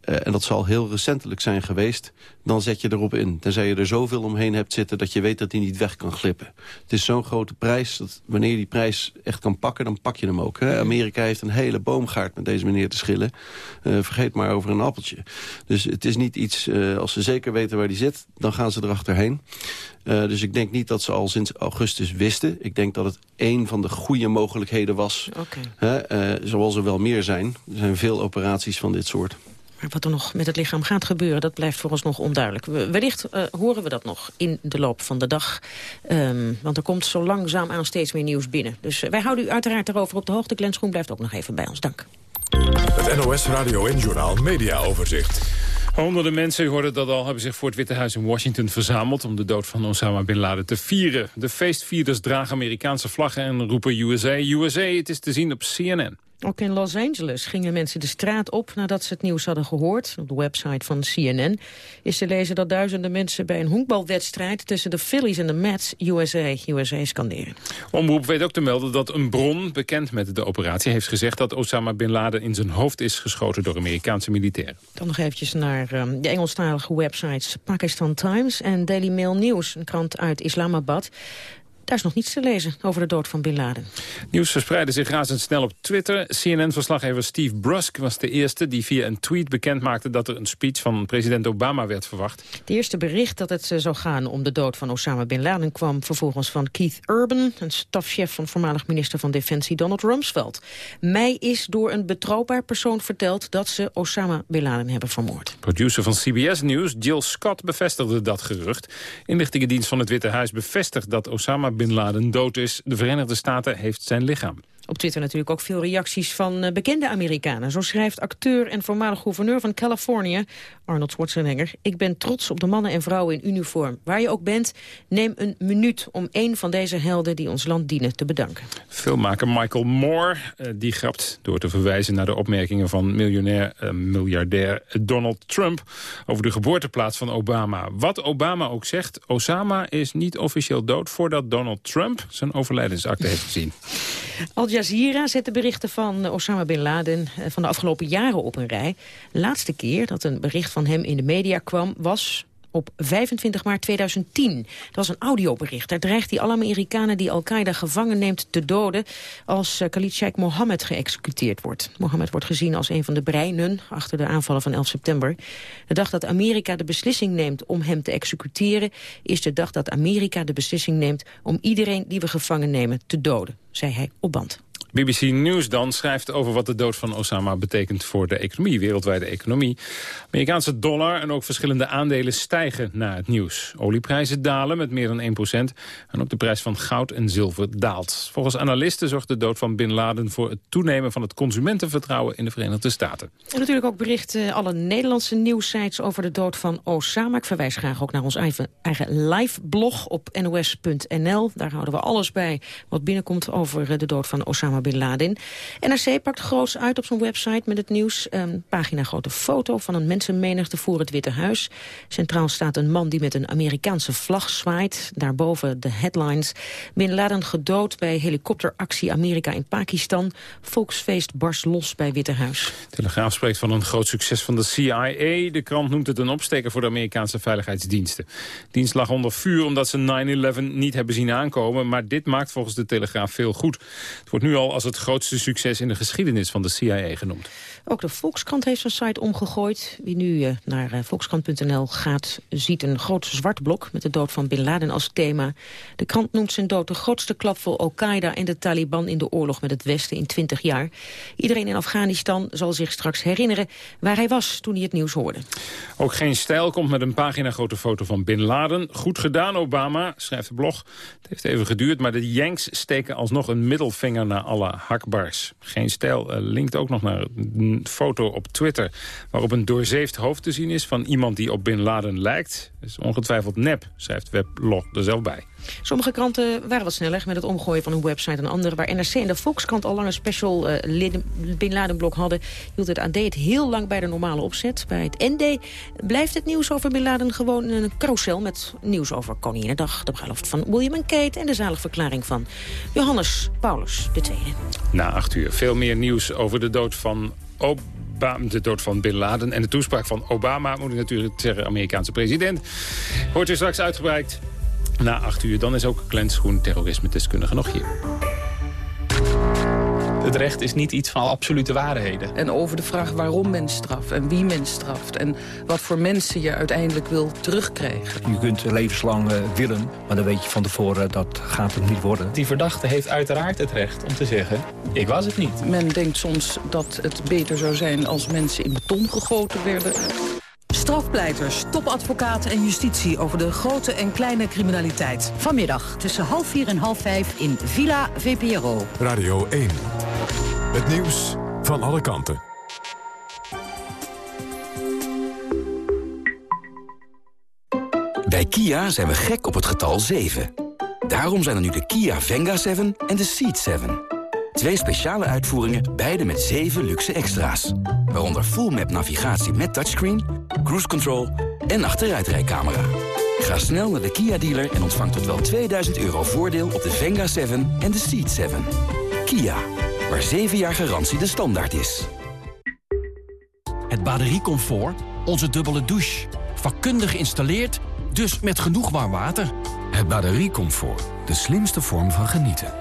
Uh, en dat zal heel recentelijk zijn geweest... dan zet je erop in. Tenzij je er zoveel omheen hebt zitten... dat je weet dat hij niet weg kan glippen. Het is zo'n grote prijs dat wanneer je die prijs echt kan pakken... dan pak je hem ook. Hè? Amerika heeft een hele boomgaard met deze meneer te schillen. Uh, vergeet maar over een appeltje. Dus het is niet iets... Uh, als ze zeker weten waar die zit, dan gaan ze erachterheen. Dus ik denk niet dat ze al sinds augustus wisten. Ik denk dat het een van de goede mogelijkheden was. Okay. Hè? zoals er wel meer zijn. Er zijn veel operaties van dit soort. Maar wat er nog met het lichaam gaat gebeuren, dat blijft voor ons nog onduidelijk. Wellicht uh, horen we dat nog in de loop van de dag. Um, want er komt zo langzaam aan steeds meer nieuws binnen. Dus uh, wij houden u uiteraard erover op de hoogte. Glenn Schoen blijft ook nog even bij ons. Dank. Het NOS Radio en Journaal Media Overzicht. Honderden mensen, u hoorde dat al, hebben zich voor het Witte Huis in Washington verzameld... om de dood van Osama Bin Laden te vieren. De feestvierders dragen Amerikaanse vlaggen en roepen USA, USA. Het is te zien op CNN. Ook in Los Angeles gingen mensen de straat op nadat ze het nieuws hadden gehoord. Op de website van CNN is te lezen dat duizenden mensen bij een honkbalwedstrijd tussen de Phillies en de Mets USA, USA scanderen. Omroep weet ook te melden dat een bron, bekend met de operatie, heeft gezegd dat Osama Bin Laden in zijn hoofd is geschoten door Amerikaanse militairen. Dan nog eventjes naar um, de Engelstalige websites Pakistan Times en Daily Mail News, een krant uit Islamabad. Daar is nog niets te lezen over de dood van Bin Laden. Nieuws verspreidde zich razendsnel op Twitter. CNN-verslaggever Steve Brusk was de eerste die via een tweet bekendmaakte... dat er een speech van president Obama werd verwacht. Het eerste bericht dat het eh, zou gaan om de dood van Osama Bin Laden... kwam vervolgens van Keith Urban, een stafchef van voormalig minister van Defensie Donald Rumsfeld. Mij is door een betrouwbaar persoon verteld dat ze Osama Bin Laden hebben vermoord. Producer van CBS News, Jill Scott, bevestigde dat gerucht. Inlichtingendienst van het Witte Huis bevestigt dat Osama Bin Laden dood is. De Verenigde Staten heeft zijn lichaam. Op Twitter natuurlijk ook veel reacties van eh, bekende Amerikanen. Zo schrijft acteur en voormalig gouverneur van Californië, Arnold Schwarzenegger... ik ben trots op de mannen en vrouwen in uniform. Waar je ook bent, neem een minuut om een van deze helden... die ons land dienen te bedanken. Filmmaker Michael Moore, eh, die grapt door te verwijzen... naar de opmerkingen van miljonair, uh, miljardair Donald Trump... over de geboorteplaats van Obama. Wat Obama ook zegt, Osama is niet officieel dood... voordat Donald Trump zijn overlijdensakte heeft gezien. Al Jazeera zet de berichten van Osama Bin Laden van de afgelopen jaren op een rij. Laatste keer dat een bericht van hem in de media kwam was op 25 maart 2010. Dat was een audiobericht. Daar dreigt hij alle Amerikanen die Al-Qaeda gevangen neemt te doden... als Khalid Sheikh Mohammed geëxecuteerd wordt. Mohammed wordt gezien als een van de breinen achter de aanvallen van 11 september. De dag dat Amerika de beslissing neemt om hem te executeren... is de dag dat Amerika de beslissing neemt om iedereen die we gevangen nemen te doden, zei hij op band. BBC News dan schrijft over wat de dood van Osama betekent voor de economie, wereldwijde economie. Amerikaanse dollar en ook verschillende aandelen stijgen na het nieuws. Olieprijzen dalen met meer dan 1% en ook de prijs van goud en zilver daalt. Volgens analisten zorgt de dood van Bin Laden voor het toenemen van het consumentenvertrouwen in de Verenigde Staten. En natuurlijk ook berichten alle Nederlandse nieuwssites over de dood van Osama. Ik verwijs graag ook naar ons eigen, eigen live blog op nos.nl. Daar houden we alles bij wat binnenkomt over de dood van Osama Bin Laden. NRC pakt groots uit op zijn website met het nieuws. Een pagina grote foto van een mensenmenigte voor het Witte Huis. Centraal staat een man die met een Amerikaanse vlag zwaait. Daarboven de headlines. Bin Laden gedood bij helikopteractie Amerika in Pakistan. Volksfeest barst los bij Witte Huis. Telegraaf spreekt van een groot succes van de CIA. De krant noemt het een opsteker voor de Amerikaanse veiligheidsdiensten. De dienst lag onder vuur omdat ze 9-11 niet hebben zien aankomen. Maar dit maakt volgens de Telegraaf veel goed. Het wordt nu al als het grootste succes in de geschiedenis van de CIA genoemd. Ook de Volkskrant heeft zijn site omgegooid. Wie nu uh, naar uh, volkskrant.nl gaat, ziet een groot zwart blok... met de dood van Bin Laden als thema. De krant noemt zijn dood de grootste klap voor Al-Qaeda... en de Taliban in de oorlog met het Westen in 20 jaar. Iedereen in Afghanistan zal zich straks herinneren... waar hij was toen hij het nieuws hoorde. Ook geen stijl komt met een pagina grote foto van Bin Laden. Goed gedaan, Obama, schrijft de blog. Het heeft even geduurd, maar de Yanks steken alsnog een middelvinger naar alle hakbars. Geen stijl uh, linkt ook nog naar een foto op Twitter... waarop een doorzeefd hoofd te zien is van iemand die op Bin Laden lijkt. Dat is ongetwijfeld nep, schrijft Weblog er zelf bij. Sommige kranten waren wat sneller met het omgooien van hun website dan andere. Waar NRC en de Volkskrant al lang een special uh, Bin Laden blok hadden... hield het AD het heel lang bij de normale opzet. Bij het ND blijft het nieuws over Bin Laden gewoon een carousel... met nieuws over Koninginnedag, de bruiloft van William en Kate... en de zaligverklaring van Johannes Paulus II. Na acht uur veel meer nieuws over de dood van Obama, de dood van Bin Laden en de toespraak van Obama, moet ik natuurlijk zeggen, Amerikaanse president. Hoort u straks uitgebreid na acht uur. Dan is ook Glenn Schoen, terrorisme-deskundige, nog hier. Het recht is niet iets van absolute waarheden. En over de vraag waarom men straft en wie men straft... en wat voor mensen je uiteindelijk wil terugkrijgen. Je kunt levenslang uh, willen, maar dan weet je van tevoren dat gaat het niet worden. Die verdachte heeft uiteraard het recht om te zeggen, ik was het niet. Men denkt soms dat het beter zou zijn als mensen in beton gegoten werden... Strafpleiters, topadvocaten en justitie over de grote en kleine criminaliteit. Vanmiddag tussen half vier en half vijf in Villa VPRO. Radio 1. Het nieuws van alle kanten. Bij Kia zijn we gek op het getal 7. Daarom zijn er nu de Kia Venga 7 en de Seat 7. Twee speciale uitvoeringen, beide met 7 luxe extra's. Waaronder full map navigatie met touchscreen, cruise control en achteruitrijcamera. Ga snel naar de Kia dealer en ontvang tot wel 2000 euro voordeel op de Venga 7 en de Ceed 7. Kia, waar 7 jaar garantie de standaard is. Het batteriecomfort, onze dubbele douche. Vakkundig geïnstalleerd, dus met genoeg warm water. Het batteriecomfort, de slimste vorm van genieten.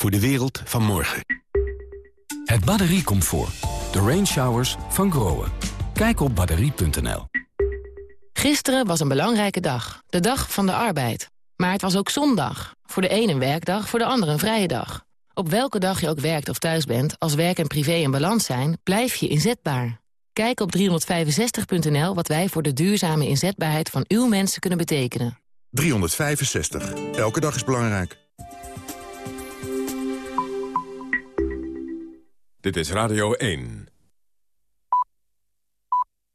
voor de wereld van morgen. Het batteriecomfort. De rain showers van Groen. Kijk op batterie.nl. Gisteren was een belangrijke dag. De dag van de arbeid. Maar het was ook zondag. Voor de een een werkdag, voor de ander een vrije dag. Op welke dag je ook werkt of thuis bent, als werk en privé in balans zijn, blijf je inzetbaar. Kijk op 365.nl wat wij voor de duurzame inzetbaarheid van uw mensen kunnen betekenen. 365. Elke dag is belangrijk. Dit is Radio 1.